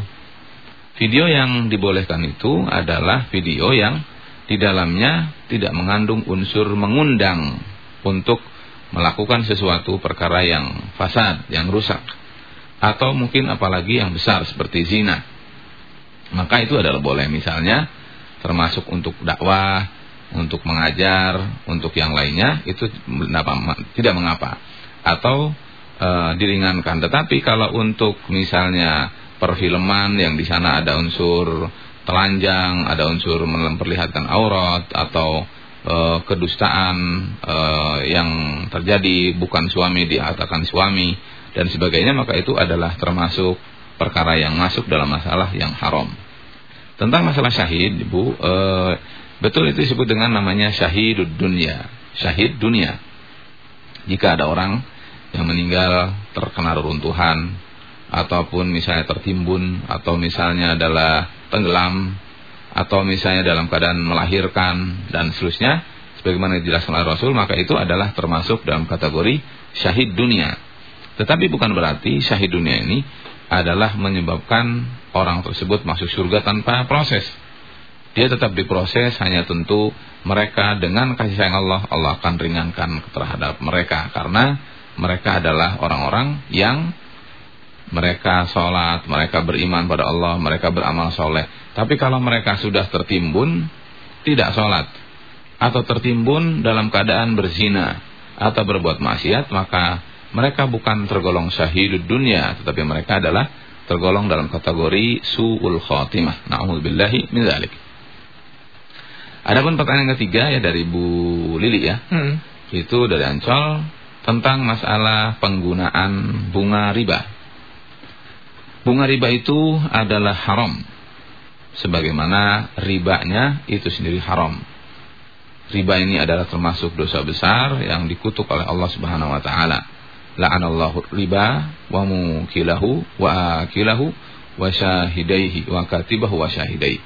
Video yang dibolehkan itu adalah video yang di dalamnya tidak mengandung unsur mengundang untuk melakukan sesuatu perkara yang fasad, yang rusak. Atau mungkin apalagi yang besar seperti zina. Maka itu adalah boleh misalnya termasuk untuk dakwah, untuk mengajar, untuk yang lainnya itu tidak mengapa. Atau e, diringankan. Tetapi kalau untuk misalnya perfilman yang di sana ada unsur telanjang, ada unsur memperlihatkan aurat atau e, kedustaan e, yang terjadi bukan suami dikatakan suami dan sebagainya maka itu adalah termasuk perkara yang masuk dalam masalah yang haram. Tentang masalah syahid, Ibu, e, betul itu disebut dengan namanya syahidud dunia, syahid dunia. Jika ada orang yang meninggal terkena reruntuhan ataupun misalnya tertimbun atau misalnya adalah tenggelam atau misalnya dalam keadaan melahirkan dan seterusnya sebagaimana dijelaskan oleh Rasul maka itu adalah termasuk dalam kategori syahid dunia tetapi bukan berarti syahid dunia ini adalah menyebabkan orang tersebut masuk surga tanpa proses. Dia tetap diproses hanya tentu mereka dengan kasih sayang Allah Allah akan ringankan terhadap mereka. Karena mereka adalah orang-orang yang mereka sholat, mereka beriman pada Allah, mereka beramal soleh. Tapi kalau mereka sudah tertimbun, tidak sholat, atau tertimbun dalam keadaan berzina, atau berbuat maksiat, maka mereka bukan tergolong syahidud dunia, tetapi mereka adalah tergolong dalam kategori su'ul khotimah. Na'udzubillahi min zalik. Adapun pertanyaan ketiga ya dari Bu Lili ya. Hmm. Itu dari Ancol tentang masalah penggunaan bunga riba. Bunga riba itu adalah haram. Sebagaimana ribanya itu sendiri haram. Riba ini adalah termasuk dosa besar yang dikutuk oleh Allah Subhanahu wa taala. La'anallahu riba wa mukilahu wa akilahu wa syahidaihi wa katibahu wa syahidaihi.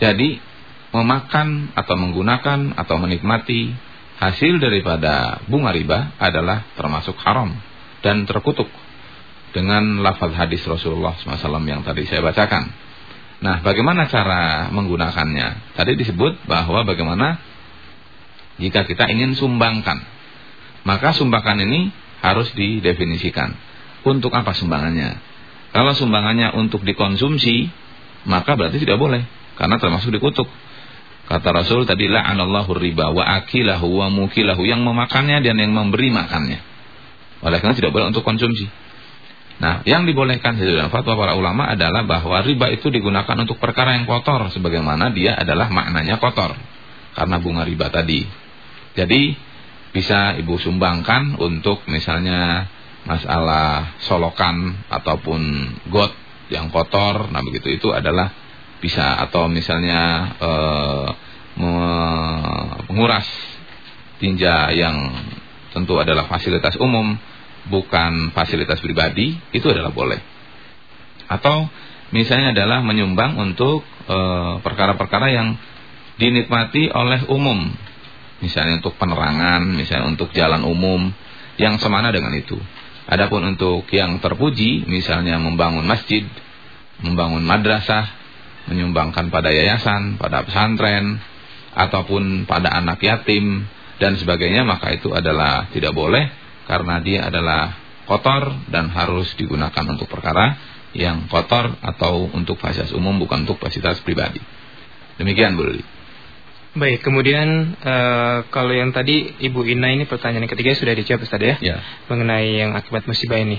Jadi memakan atau menggunakan atau menikmati hasil daripada bunga riba adalah termasuk haram dan terkutuk dengan lafaz hadis Rasulullah SAW yang tadi saya bacakan. Nah, bagaimana cara menggunakannya? Tadi disebut bahwa bagaimana jika kita ingin sumbangkan. Maka sumbangan ini harus didefinisikan. Untuk apa sumbangannya? Kalau sumbangannya untuk dikonsumsi, maka berarti tidak boleh. Karena termasuk dikutuk. Kata Rasul tadi la'anallahu riba wa akilahu wa mukilahu yang memakannya dan yang memberi makannya. Oleh karena tidak boleh untuk konsumsi. Nah, yang dibolehkan sesuai dengan fatwa para ulama adalah bahwa riba itu digunakan untuk perkara yang kotor sebagaimana dia adalah maknanya kotor karena bunga riba tadi. Jadi bisa ibu sumbangkan untuk misalnya masalah solokan ataupun got yang kotor, nah begitu itu adalah bisa. Atau misalnya e, menguras tinja yang tentu adalah fasilitas umum bukan fasilitas pribadi itu adalah boleh. Atau misalnya adalah menyumbang untuk eh, perkara-perkara yang dinikmati oleh umum misalnya untuk penerangan misalnya untuk jalan umum yang semana dengan itu adapun untuk yang terpuji misalnya membangun masjid membangun madrasah menyumbangkan pada yayasan, pada pesantren, ataupun pada anak yatim dan sebagainya, maka itu adalah tidak boleh karena dia adalah kotor dan harus digunakan untuk perkara yang kotor atau untuk fasilitas umum bukan untuk fasilitas pribadi. Demikian Bu. Baik, kemudian uh, kalau yang tadi Ibu Ina ini pertanyaan yang ketiga sudah dijawab Ustaz ya? ya. Mengenai yang akibat musibah ini.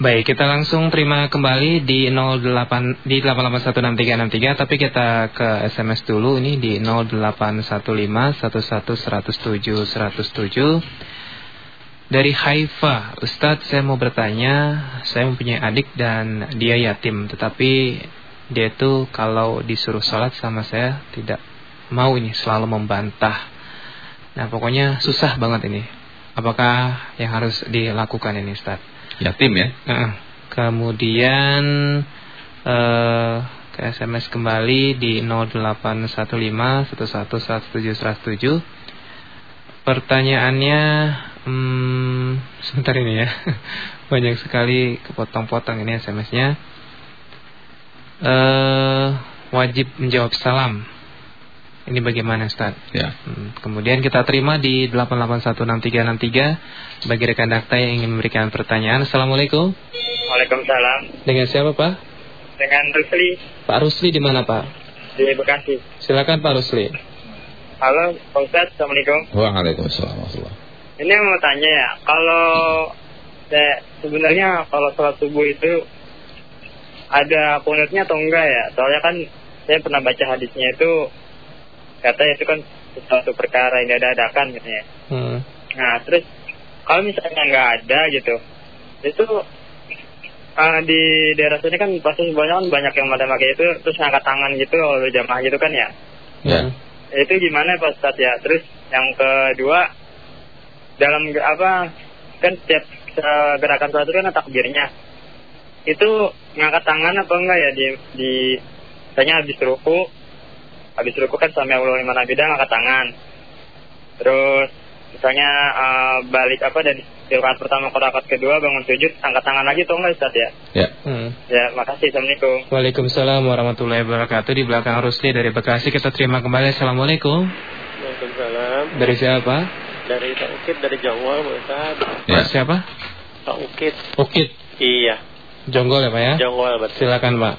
Baik, kita langsung terima kembali di 08 di 8816363 tapi kita ke SMS dulu ini di 08151107 Dari Haifa, Ustadz saya mau bertanya, saya mempunyai adik dan dia yatim, tetapi dia tuh kalau disuruh sholat sama saya tidak mau ini selalu membantah. Nah pokoknya susah banget ini. Apakah yang harus dilakukan ini Ustaz? Yatim ya? Uh, kemudian uh, ke SMS kembali di 0815 Pertanyaannya hmm, Hmm, sebentar ini ya. Banyak sekali kepotong-potong ini SMS-nya. Uh, wajib menjawab salam. Ini bagaimana Ustaz? Ya. Hmm, kemudian kita terima di 8816363 bagi rekan dakta yang ingin memberikan pertanyaan. Assalamualaikum. Waalaikumsalam. Dengan siapa Pak? Dengan Rusli. Pak Rusli di mana Pak? Di Bekasi. Silakan Pak Rusli. Halo Pak Ustaz, Assalamualaikum. Waalaikumsalam. Ini mau tanya ya, kalau saya, sebenarnya kalau sholat subuh itu ada kunutnya atau enggak ya? Soalnya kan saya pernah baca hadisnya itu kata itu kan sesuatu perkara yang ada-adakan gitu ya. Hmm. Nah terus kalau misalnya nggak ada gitu, itu uh, di daerah sini kan pasti banyak kan banyak yang pada pakai itu terus angkat tangan gitu kalau jamaah gitu kan ya. Ya. Yeah. Itu gimana Pak Ustadz ya? Terus yang kedua dalam apa kan setiap gerakan sholat itu kan takbirnya itu ngangkat tangan apa enggak ya di di misalnya habis ruku habis ruku kan sampai Allah lima nabi ngangkat tangan terus misalnya uh, balik apa dari rakaat pertama ke rakaat kedua bangun sujud angkat tangan lagi atau enggak Ustaz ya? Ya. Hmm. Ya, makasih. Assalamualaikum. Waalaikumsalam warahmatullahi wabarakatuh. Di belakang Rusli dari Bekasi kita terima kembali. Assalamualaikum. Waalaikumsalam. Dari siapa? Dari Pak Ukit dari Jawa, Ustaz. Ya. Siapa? Pak Ukit. Ukit. Iya. Jonggol ya Pak ya? Jonggol betul. Silakan Pak.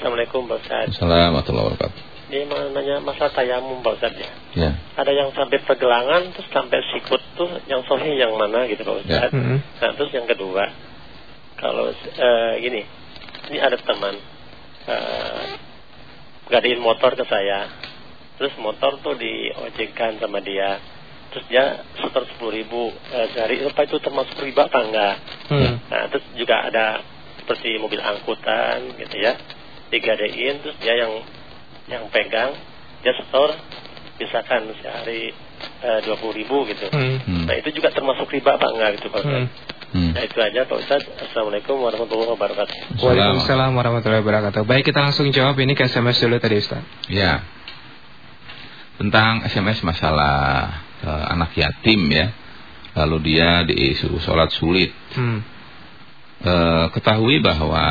Assalamualaikum Pak Ustaz. Assalamualaikum warahmatullahi wabarakatuh. Ini mau nanya masalah tayamum Pak Ustaz ya. Ya. Ada yang sampai pergelangan terus sampai sikut tuh yang sohi yang mana gitu Pak Ustaz. Ya. Nah terus yang kedua kalau uh, gini ini ada teman uh, gadiin motor ke saya terus motor tuh diojekkan sama dia terus dia setor sepuluh ribu uh, sehari apa itu termasuk riba apa enggak hmm. nah terus juga ada seperti mobil angkutan gitu ya digadein terus dia yang yang pegang dia setor misalkan sehari eh, dua puluh ribu gitu. Hmm. nah itu juga termasuk riba apa enggak gitu Pak? Ustaz hmm. nah itu aja Pak Ustaz. Assalamualaikum warahmatullahi wabarakatuh. Waalaikumsalam warahmatullahi wabarakatuh. Baik kita langsung jawab ini ke SMS dulu tadi Ustaz. Ya tentang SMS masalah uh, anak yatim ya. Lalu dia disuruh sholat sulit. Hmm e, ketahui bahwa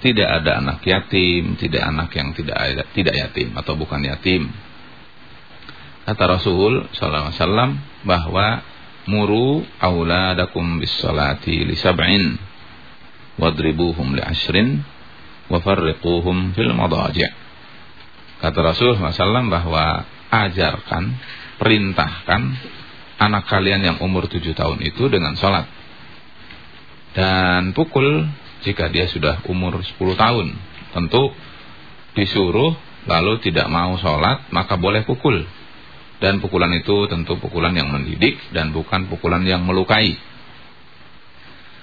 tidak ada anak yatim, tidak anak yang tidak tidak yatim atau bukan yatim. Kata Rasul sallallahu alaihi wasallam bahwa muru auladakum bis salati li sab'in wadribuhum li ashrin wa farriquhum fil madaji'. Kata Rasul SAW bahwa ajarkan, perintahkan anak kalian yang umur tujuh tahun itu dengan sholat dan pukul jika dia sudah umur 10 tahun. Tentu disuruh lalu tidak mau sholat maka boleh pukul. Dan pukulan itu tentu pukulan yang mendidik dan bukan pukulan yang melukai.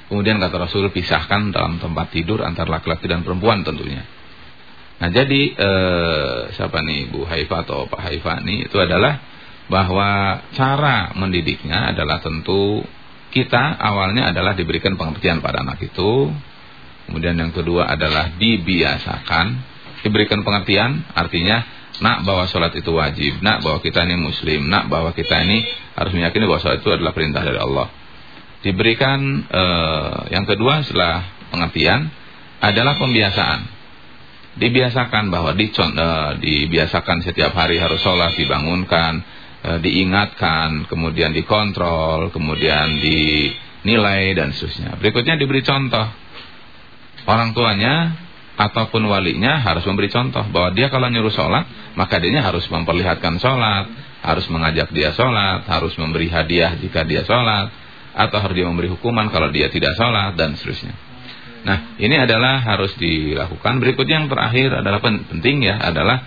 Kemudian kata Rasul pisahkan dalam tempat tidur antara laki-laki dan perempuan tentunya. Nah jadi eh, siapa nih Bu Haifa atau Pak Haifa nih itu adalah bahwa cara mendidiknya adalah tentu kita awalnya adalah diberikan pengertian pada anak itu. Kemudian yang kedua adalah dibiasakan. Diberikan pengertian artinya nak bahwa sholat itu wajib. Nak bahwa kita ini muslim. Nak bahwa kita ini harus meyakini bahwa sholat itu adalah perintah dari Allah. Diberikan eh, yang kedua setelah pengertian adalah pembiasaan. Dibiasakan bahwa di, eh, dibiasakan setiap hari harus sholat, dibangunkan e, diingatkan, kemudian dikontrol, kemudian dinilai dan seterusnya. Berikutnya diberi contoh. Orang tuanya ataupun walinya harus memberi contoh bahwa dia kalau nyuruh sholat, maka dia harus memperlihatkan sholat, harus mengajak dia sholat, harus memberi hadiah jika dia sholat, atau harus dia memberi hukuman kalau dia tidak sholat dan seterusnya. Nah, ini adalah harus dilakukan. Berikutnya yang terakhir adalah penting ya, adalah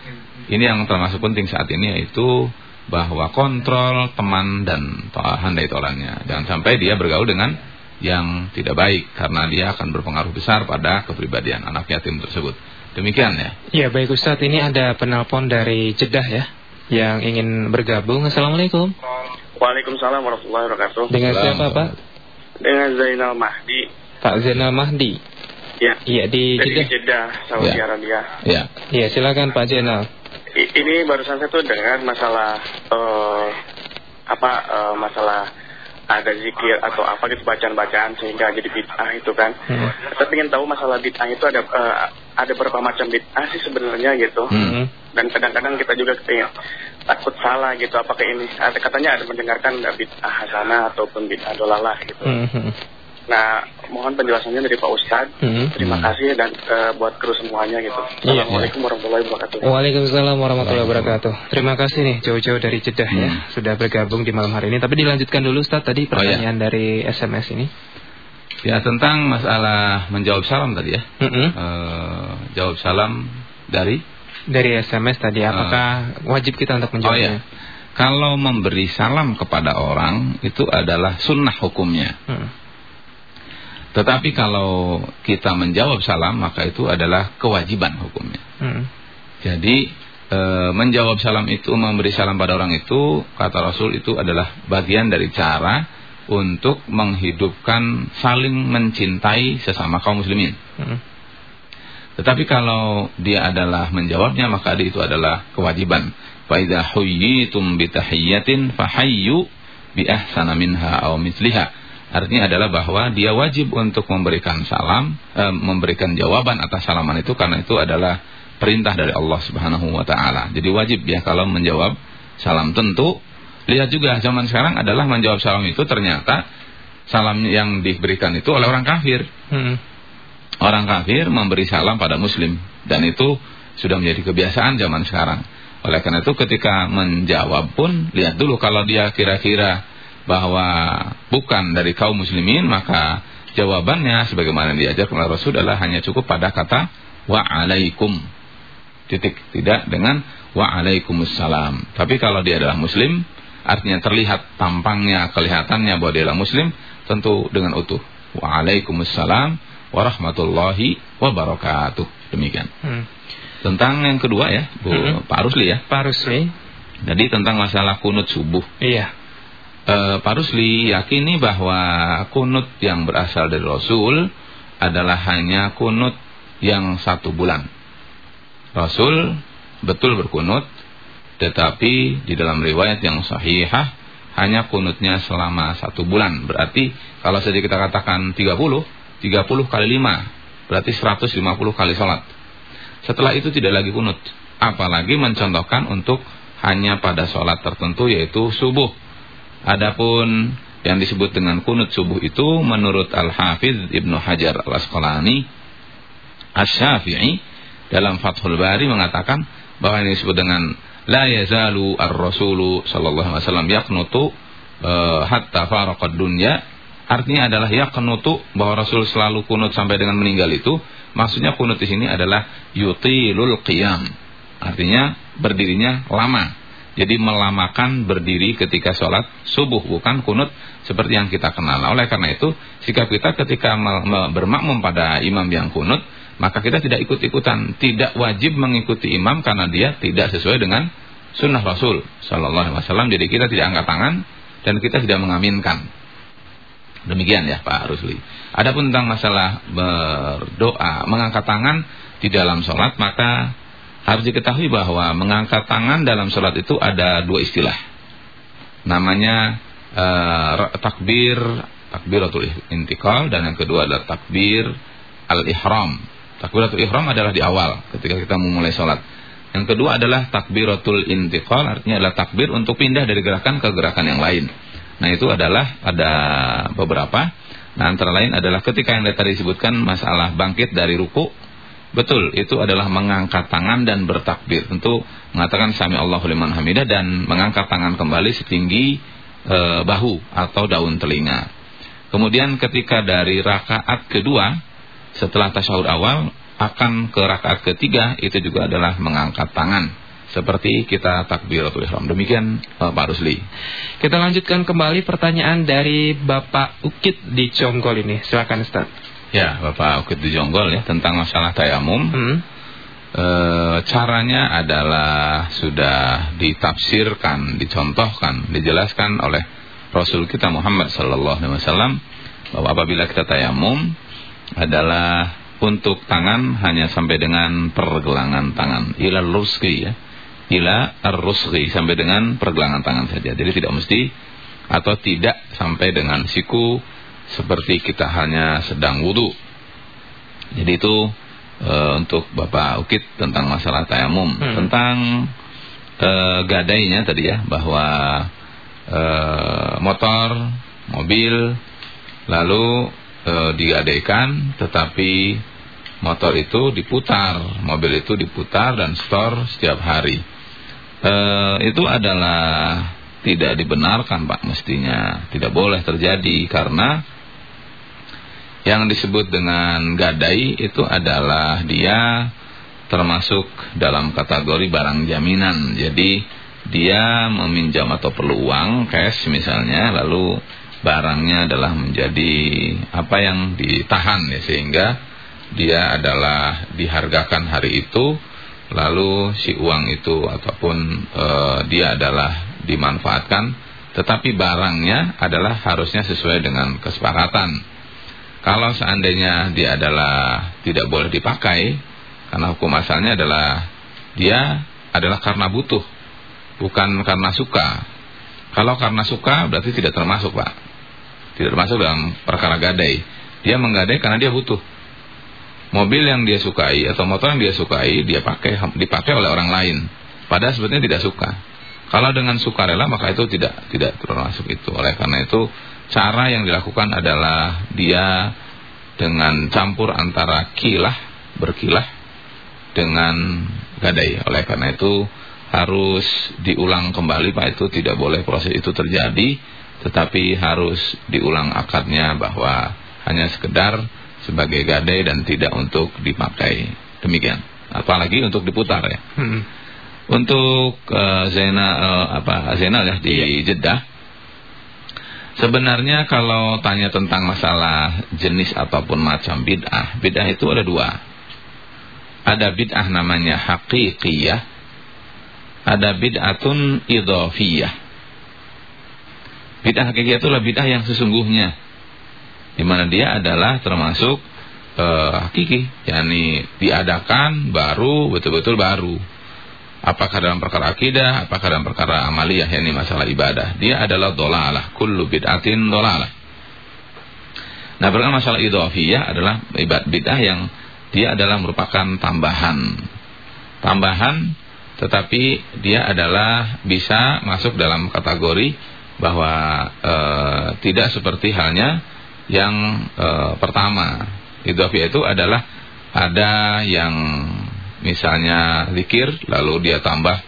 ini yang termasuk penting saat ini yaitu bahwa kontrol teman dan handai tolannya. Jangan sampai dia bergaul dengan yang tidak baik karena dia akan berpengaruh besar pada kepribadian anak yatim tersebut. Demikian ya. Ya baik Ustaz, ini ada penelpon dari Jeddah ya yang ingin bergabung. Assalamualaikum. Waalaikumsalam warahmatullahi wabarakatuh. Dengan siapa Pak? Dengan Zainal Mahdi. Pak Zainal Mahdi. Ya. Iya di Jeddah. Jeddah, Saudi ya. Arabia. Ya. Iya silakan Pak Zainal ini barusan saya tuh dengar masalah uh, apa uh, masalah ada zikir atau apa gitu bacaan-bacaan sehingga jadi bid'ah itu kan. Hmm. Kita ingin tahu masalah bid'ah itu ada uh, ada berapa macam bid'ah sih sebenarnya gitu. Hmm. Dan kadang-kadang kita juga ketinggalan takut salah gitu apakah ini ada katanya ada mendengarkan bid'ah hasanah ataupun bid'ah dolalah gitu. Hmm. Nah, mohon penjelasannya dari Pak Ustadz. Hmm. Terima kasih dan uh, buat kru semuanya gitu. Iya, Assalamualaikum warahmatullahi wabarakatuh. Waalaikumsalam warahmatullahi wabarakatuh. Terima kasih nih jauh-jauh dari Jeddah ya, hmm. ya sudah bergabung di malam hari ini. Tapi dilanjutkan dulu Ustadz tadi pertanyaan oh, ya. dari SMS ini. Ya tentang masalah menjawab salam tadi ya. Mm -hmm. uh, jawab salam dari dari SMS tadi apakah uh, wajib kita untuk menjawabnya? Oh, ya. Kalau memberi salam kepada orang itu adalah sunnah hukumnya. Hmm. Tetapi kalau kita menjawab salam maka itu adalah kewajiban hukumnya. Hmm. Jadi e, menjawab salam itu memberi salam pada orang itu kata Rasul itu adalah bagian dari cara untuk menghidupkan saling mencintai sesama kaum muslimin. Hmm. Tetapi kalau dia adalah menjawabnya maka itu adalah kewajiban. Fa idza huyyitum bi tahiyyatin fahayyu bi ahsana minha aw mithliha Artinya adalah bahwa dia wajib untuk memberikan salam, e, memberikan jawaban atas salaman itu karena itu adalah perintah dari Allah Subhanahu wa taala. Jadi wajib ya kalau menjawab salam tentu lihat juga zaman sekarang adalah menjawab salam itu ternyata salam yang diberikan itu oleh orang kafir. Hmm. Orang kafir memberi salam pada muslim dan itu sudah menjadi kebiasaan zaman sekarang. Oleh karena itu ketika menjawab pun lihat dulu kalau dia kira-kira bahwa bukan dari kaum muslimin maka jawabannya sebagaimana diajar oleh Rasul adalah hanya cukup pada kata wa alaikum. Titik. Tidak dengan wa alaikumussalam. Tapi kalau dia adalah muslim artinya terlihat tampangnya kelihatannya bahwa dia adalah muslim tentu dengan utuh. Wa alaikumussalam warahmatullahi wabarakatuh. Demikian. Hmm. tentang yang kedua ya Bu hmm. Pak Rusli ya. Pak Rusli. Jadi tentang masalah kunut subuh. Iya uh, Pak Rusli yakini bahwa kunut yang berasal dari Rasul adalah hanya kunut yang satu bulan. Rasul betul berkunut, tetapi di dalam riwayat yang sahihah hanya kunutnya selama satu bulan. Berarti kalau saja kita katakan 30, 30 kali 5, berarti 150 kali sholat. Setelah itu tidak lagi kunut. Apalagi mencontohkan untuk hanya pada sholat tertentu yaitu subuh. Adapun yang disebut dengan kunut subuh itu menurut Al-Hafidh Ibnu Hajar Al-Asqalani Asy-Syafi'i dalam Fathul Bari mengatakan bahwa ini disebut dengan la yazalu ar-rasulu sallallahu alaihi wasallam yaqnutu uh, hatta faraqad dunya artinya adalah yaqnutu bahwa Rasul selalu kunut sampai dengan meninggal itu maksudnya kunut di sini adalah yutilul qiyam artinya berdirinya lama jadi melamakan berdiri ketika sholat subuh bukan kunut seperti yang kita kenal. Oleh karena itu sikap kita ketika bermakmum pada imam yang kunut maka kita tidak ikut-ikutan, tidak wajib mengikuti imam karena dia tidak sesuai dengan sunnah Rasul Sallallahu Alaihi Wasallam. Jadi kita tidak angkat tangan dan kita tidak mengaminkan. Demikian ya Pak Rusli. Adapun tentang masalah berdoa, mengangkat tangan di dalam sholat maka harus diketahui bahwa mengangkat tangan dalam sholat itu ada dua istilah. Namanya uh, takbir, takbiratul intikal dan yang kedua adalah takbir al-ihram. Takbiratul ihram adalah di awal ketika kita memulai sholat. Yang kedua adalah takbiratul intikal artinya adalah takbir untuk pindah dari gerakan ke gerakan yang lain. Nah itu adalah ada beberapa. Nah antara lain adalah ketika yang tadi disebutkan masalah bangkit dari ruku Betul, itu adalah mengangkat tangan dan bertakbir. Tentu mengatakan sami Allahu liman hamidah dan mengangkat tangan kembali setinggi e, bahu atau daun telinga. Kemudian ketika dari rakaat kedua setelah tasyahud awal akan ke rakaat ketiga itu juga adalah mengangkat tangan seperti kita takbiratul ihram. Demikian e, Pak Rusli. Kita lanjutkan kembali pertanyaan dari Bapak Ukit di Conggol ini. Silakan Ustaz. Ya, Bapak Ukit di Jonggol ya tentang masalah tayamum. Hmm. E, caranya adalah sudah ditafsirkan, dicontohkan, dijelaskan oleh Rasul kita Muhammad sallallahu alaihi wasallam bahwa apabila kita tayamum adalah untuk tangan hanya sampai dengan pergelangan tangan, ila rusqi ya. Ila ar-rusqi sampai dengan pergelangan tangan saja. Jadi tidak mesti atau tidak sampai dengan siku seperti kita hanya sedang wudhu. Jadi itu e, untuk Bapak Ukit tentang masalah tayamum, hmm. tentang e, gadainya tadi ya bahwa e, motor, mobil lalu e, digadaikan tetapi motor itu diputar, mobil itu diputar dan store setiap hari. E, itu adalah tidak dibenarkan Pak mestinya tidak boleh terjadi karena yang disebut dengan gadai itu adalah dia termasuk dalam kategori barang jaminan jadi dia meminjam atau perlu uang cash misalnya lalu barangnya adalah menjadi apa yang ditahan ya sehingga dia adalah dihargakan hari itu lalu si uang itu ataupun e, dia adalah dimanfaatkan tetapi barangnya adalah harusnya sesuai dengan kesepakatan. Kalau seandainya dia adalah tidak boleh dipakai karena hukum asalnya adalah dia adalah karena butuh bukan karena suka. Kalau karena suka berarti tidak termasuk, Pak. Tidak termasuk dalam perkara gadai. Dia menggadai karena dia butuh. Mobil yang dia sukai atau motor yang dia sukai dia pakai dipakai oleh orang lain. Padahal sebetulnya tidak suka. Kalau dengan sukarela maka itu tidak tidak termasuk itu. Oleh karena itu cara yang dilakukan adalah dia dengan campur antara kilah berkilah dengan gadai. Oleh karena itu harus diulang kembali Pak itu tidak boleh proses itu terjadi tetapi harus diulang akadnya bahwa hanya sekedar sebagai gadai dan tidak untuk dipakai. Demikian. Apalagi untuk diputar ya. Hmm. Untuk uh, Zena uh, apa Zainal ya di iya. Jeddah. Sebenarnya kalau tanya tentang masalah jenis ataupun macam bid'ah, bid'ah itu ada dua. Ada bid'ah namanya haqiqiyah, ada bid'atun idhafiyah. Bid'ah hakikiyah itulah bid'ah yang sesungguhnya. Di mana dia adalah termasuk uh, hakiki, yakni diadakan baru betul-betul baru apakah dalam perkara akidah, apakah dalam perkara amaliyah, yakni masalah ibadah. Dia adalah dolalah, kullu bid'atin dolalah. Nah, perkara masalah idhafiyah adalah bid'ah yang dia adalah merupakan tambahan. Tambahan tetapi dia adalah bisa masuk dalam kategori bahwa e, tidak seperti halnya yang e, pertama. Idhafiyah itu adalah ada yang misalnya zikir lalu dia tambah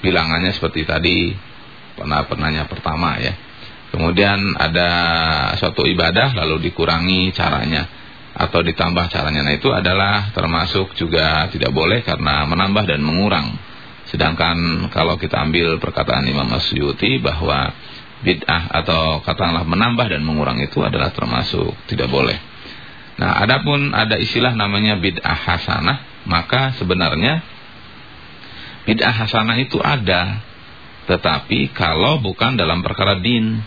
bilangannya seperti tadi pernah pernahnya pertama ya. Kemudian ada suatu ibadah lalu dikurangi caranya atau ditambah caranya. Nah itu adalah termasuk juga tidak boleh karena menambah dan mengurang. Sedangkan kalau kita ambil perkataan Imam Masyuti bahwa bid'ah atau katakanlah menambah dan mengurang itu adalah termasuk tidak boleh. Nah, adapun ada istilah namanya bid'ah hasanah maka sebenarnya bid'ah hasanah itu ada tetapi kalau bukan dalam perkara din.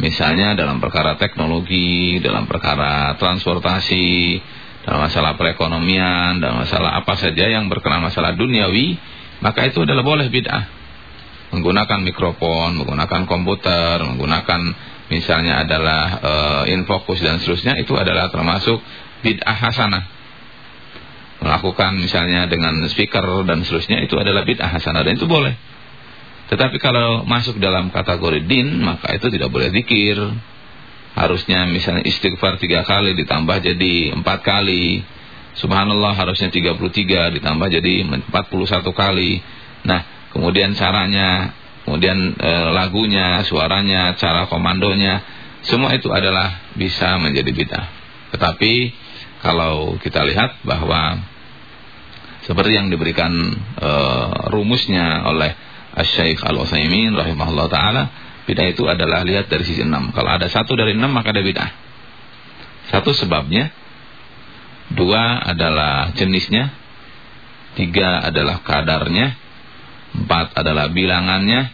Misalnya dalam perkara teknologi dalam perkara transportasi dalam masalah perekonomian dalam masalah apa saja yang berkenaan masalah duniawi maka itu adalah boleh bid'ah. Menggunakan mikrofon menggunakan komputer menggunakan misalnya adalah uh, infokus dan seterusnya itu adalah termasuk bid'ah hasanah melakukan misalnya dengan speaker dan seterusnya itu adalah bid'ah hasanah dan itu boleh. Tetapi kalau masuk dalam kategori din maka itu tidak boleh zikir. Harusnya misalnya istighfar tiga kali ditambah jadi empat kali. Subhanallah harusnya 33 ditambah jadi 41 kali. Nah, kemudian caranya, kemudian e, lagunya, suaranya, cara komandonya, semua itu adalah bisa menjadi bid'ah. Tetapi kalau kita lihat bahwa seperti yang diberikan uh, rumusnya oleh Syekh Al-Utsaimin rahimahullah taala, bid'ah itu adalah lihat dari sisi enam. Kalau ada satu dari enam maka ada bid'ah. Satu sebabnya, dua adalah jenisnya, tiga adalah kadarnya, empat adalah bilangannya,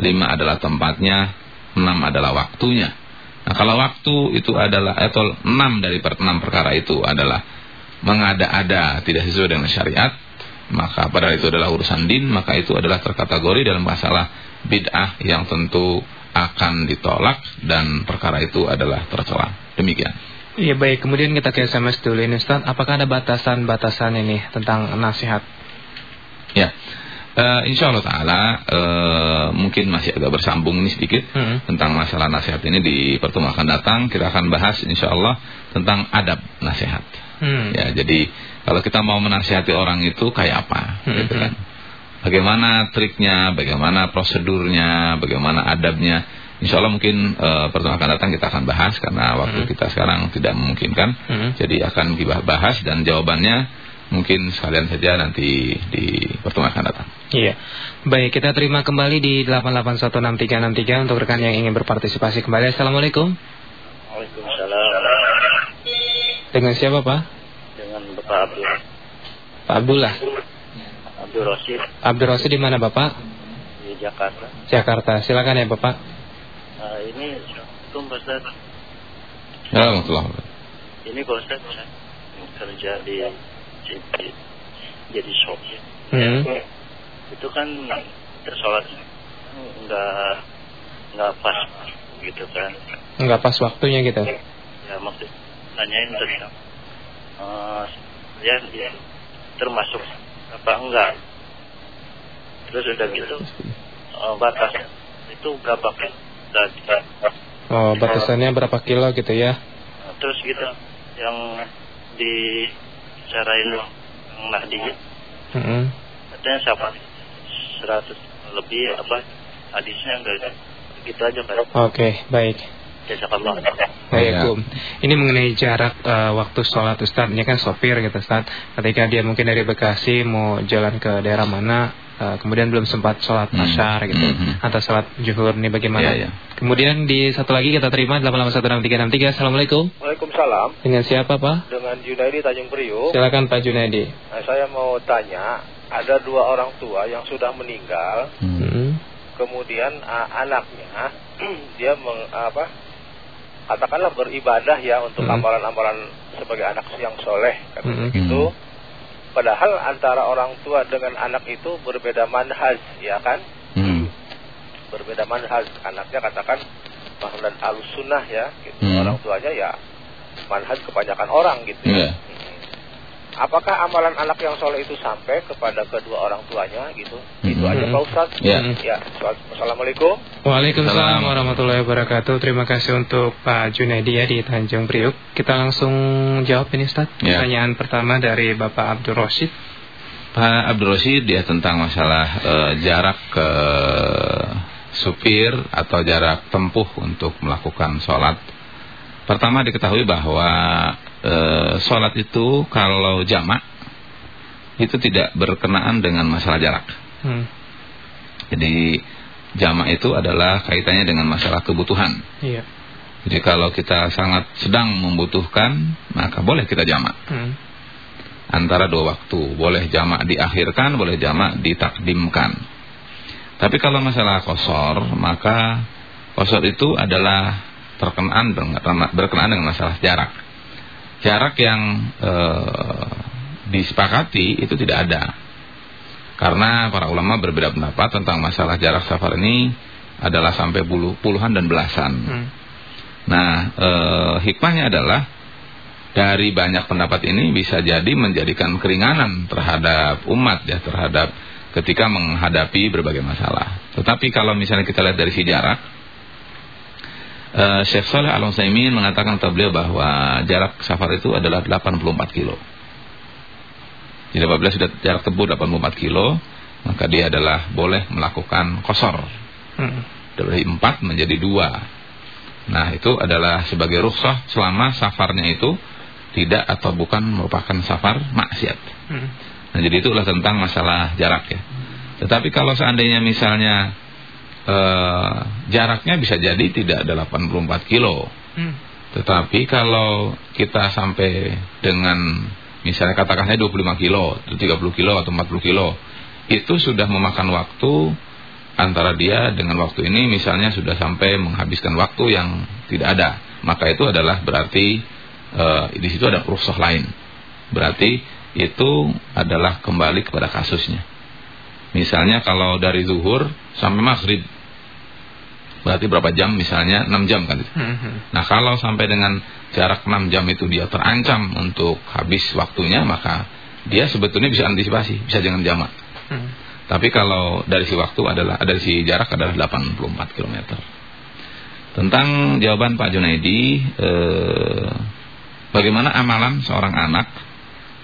lima adalah tempatnya, enam adalah waktunya. Nah, kalau waktu itu adalah atau enam dari per, enam perkara itu adalah mengada-ada tidak sesuai dengan syariat, maka pada itu adalah urusan din, maka itu adalah terkategori dalam masalah bid'ah yang tentu akan ditolak dan perkara itu adalah tercela. Demikian. Iya baik, kemudian kita ke SMS dulu ini Ustaz, apakah ada batasan-batasan ini tentang nasihat? Ya, uh, insya Allah Taala uh, mungkin masih agak bersambung ini sedikit hmm. tentang masalah nasihat ini di pertemuan akan datang kita akan bahas insya Allah tentang adab nasihat. Hmm. Ya, jadi kalau kita mau menasihati orang itu kayak apa, hmm. gitu kan? Bagaimana triknya, bagaimana prosedurnya, bagaimana adabnya Insya Allah mungkin uh, pertemuan akan datang kita akan bahas karena waktu hmm. kita sekarang tidak memungkinkan. Hmm. Jadi akan kita bahas dan jawabannya mungkin sekalian saja nanti di pertemuan akan datang. Iya. Baik, kita terima kembali di 8816363 untuk rekan yang ingin berpartisipasi kembali. Assalamualaikum. Waalaikumsalam. Dengan siapa Pak? Dengan Bapak Abdul. Pak Abdullah. Abdul Rosid. Abdul Rosid di mana Bapak? Di Jakarta. Jakarta. Silakan ya Bapak. Uh, ini Assalamualaikum Pak Ustaz Assalamualaikum Ini Pak Ustaz kerja di, di jadi shop hmm. Itu kan sholat nggak nggak pas gitu kan Nggak pas waktunya gitu Ya maksud nanyain tentang uh, ya, ya termasuk apa enggak terus udah gitu uh, batas itu berapa kan Oh, batasannya berapa kilo gitu ya? Terus gitu, yang di dibicarain yang Mahdi, mm -hmm. katanya siapa? 100 lebih apa hadisnya enggak gitu aja kan? Oke, okay, baik. Jazakallah. Baik, Ini mengenai jarak uh, waktu sholat Ustaz, ini kan sopir gitu Ustaz. Ketika dia mungkin dari Bekasi mau jalan ke daerah mana, uh, kemudian belum sempat sholat hmm. asyar gitu hmm. atau sholat juhur ini bagaimana? Ya, ya. Kemudian di satu lagi kita terima 8816363. Assalamualaikum. Waalaikumsalam. Dengan siapa Pak? Dengan Junaidi Tanjung Priuk. Silakan Pak Junaidi. Nah, saya mau tanya, ada dua orang tua yang sudah meninggal. Hmm. Kemudian uh, anaknya dia meng, apa? Katakanlah beribadah ya untuk hmm. amalan-amalan hmm. sebagai anak yang soleh kan hmm. gitu. Padahal antara orang tua dengan anak itu berbeda manhaj, ya kan? Hmm. Berbeda manhaj. Anaknya katakan manhaj al-sunnah ya, gitu. Hmm. Orang tuanya ya manhaj kebanyakan orang gitu. Yeah. Apakah amalan anak yang soleh itu sampai kepada kedua orang tuanya gitu? -hmm. Itu aja Pak Ustaz. Ya. ya. Assalamualaikum. Waalaikumsalam warahmatullahi wabarakatuh. Terima kasih untuk Pak Junaidi ya di Tanjung Priuk. Kita langsung jawab ini Ustaz. Ya. Pertanyaan pertama dari Bapak Abdul Rosid. Pak Abdul Rosid dia tentang masalah uh, jarak ke supir atau jarak tempuh untuk melakukan sholat. Pertama diketahui bahwa e, sholat itu kalau jamak itu tidak berkenaan dengan masalah jarak. Hmm. Jadi jamak itu adalah kaitannya dengan masalah kebutuhan. Iya. Jadi kalau kita sangat sedang membutuhkan, maka boleh kita jamak. Hmm. Antara dua waktu, boleh jamak diakhirkan, boleh jamak ditakdimkan. Tapi kalau masalah kosor, maka kosor itu adalah terkenaan berkenaan dengan masalah jarak jarak yang e, disepakati itu tidak ada. Karena para ulama berbeda pendapat tentang masalah jarak safar ini adalah sampai puluh, puluhan dan belasan. Hmm. Nah, e, hikmahnya adalah dari banyak pendapat ini bisa jadi menjadikan keringanan terhadap umat ya terhadap ketika menghadapi berbagai masalah. Tetapi kalau misalnya kita lihat dari si jarak uh, Syekh Saleh Al Utsaimin mengatakan kepada beliau bahwa jarak safar itu adalah 84 kilo. Jadi apabila sudah jarak tempuh 84 kilo, maka dia adalah boleh melakukan kosor. Hmm. Dari 4 menjadi 2. Nah, itu adalah sebagai rukhsah selama safarnya itu tidak atau bukan merupakan safar maksiat. Hmm. Nah, jadi itulah tentang masalah jarak ya. Tetapi kalau seandainya misalnya uh, jaraknya bisa jadi tidak ada 84 kilo. Hmm. Tetapi kalau kita sampai dengan misalnya katakannya 25 kilo, 30 kilo atau 40 kilo, itu sudah memakan waktu antara dia dengan waktu ini misalnya sudah sampai menghabiskan waktu yang tidak ada. Maka itu adalah berarti uh, di situ ada rukhsah lain. Berarti itu adalah kembali kepada kasusnya. Misalnya kalau dari zuhur sampai maghrib berarti berapa jam misalnya 6 jam kan. Hmm. Nah, kalau sampai dengan jarak 6 jam itu dia terancam untuk habis waktunya, maka dia sebetulnya bisa antisipasi, bisa jangan jamak. Hmm. Tapi kalau dari si waktu adalah dari si jarak adalah 84 km. Tentang jawaban Pak Junaidi, eh, bagaimana amalan seorang anak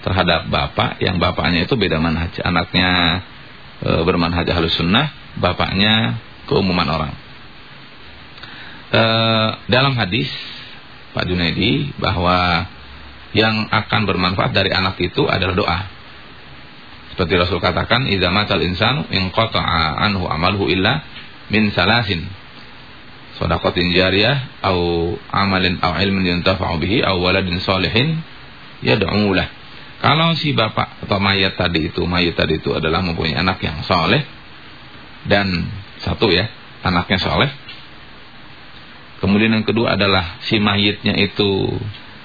terhadap bapak yang bapaknya itu beda manhaj, anaknya e, bermanhaj halus sunnah, bapaknya keumuman orang. E, dalam hadis Pak Junaidi bahwa yang akan bermanfaat dari anak itu adalah doa. Seperti Rasul katakan, "Idza matal insanu inqata'a anhu amaluhu illa min salasin." Shadaqatin jariyah au amalin au ilmin yuntafa'u bihi au waladin salihin yad'u lah. Kalau si bapak atau mayat tadi itu, mayat tadi itu adalah mempunyai anak yang soleh dan satu ya, anaknya soleh, Kemudian yang kedua adalah si mayitnya itu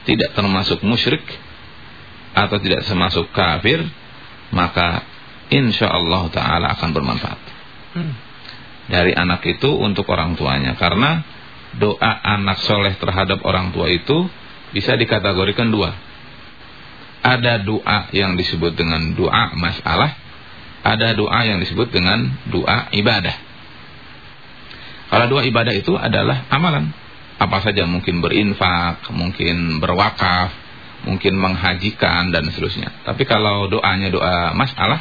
tidak termasuk musyrik atau tidak termasuk kafir, maka insya Allah Taala akan bermanfaat hmm. dari anak itu untuk orang tuanya. Karena doa anak soleh terhadap orang tua itu bisa dikategorikan dua. Ada doa yang disebut dengan doa masalah, ada doa yang disebut dengan doa ibadah. Kalau dua ibadah itu adalah amalan. Apa saja mungkin berinfak, mungkin berwakaf, mungkin menghajikan dan seterusnya. Tapi kalau doanya doa masalah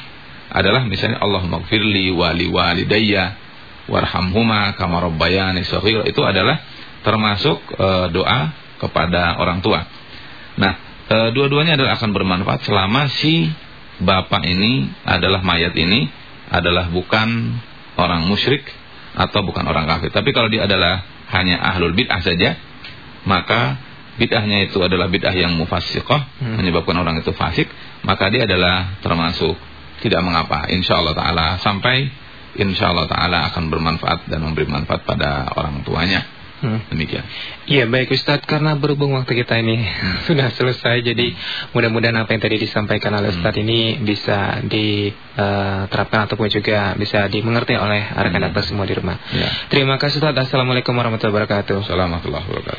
adalah misalnya Allah magfirli wali walidayya warhamhuma kama rabbayani shaghira itu adalah termasuk e, doa kepada orang tua. Nah, e, dua-duanya adalah akan bermanfaat selama si bapak ini adalah mayat ini adalah bukan orang musyrik atau bukan orang kafir. Tapi kalau dia adalah hanya ahlul bid'ah saja, maka bid'ahnya itu adalah bid'ah yang mufassiqah, hmm. menyebabkan orang itu fasik, maka dia adalah termasuk tidak mengapa insyaallah taala sampai insyaallah taala akan bermanfaat dan memberi manfaat pada orang tuanya. Hmm. Demikian. Iya baik Ustadz karena berhubung waktu kita ini hmm. sudah selesai jadi mudah-mudahan apa yang tadi disampaikan oleh hmm. Ustadz hmm. ini bisa diterapkan uh, ataupun juga bisa dimengerti oleh rekan-rekan hmm. semua di rumah. Ya. Terima kasih Ustadz. Assalamualaikum warahmatullahi wabarakatuh. Assalamualaikum warahmatullahi wabarakatuh.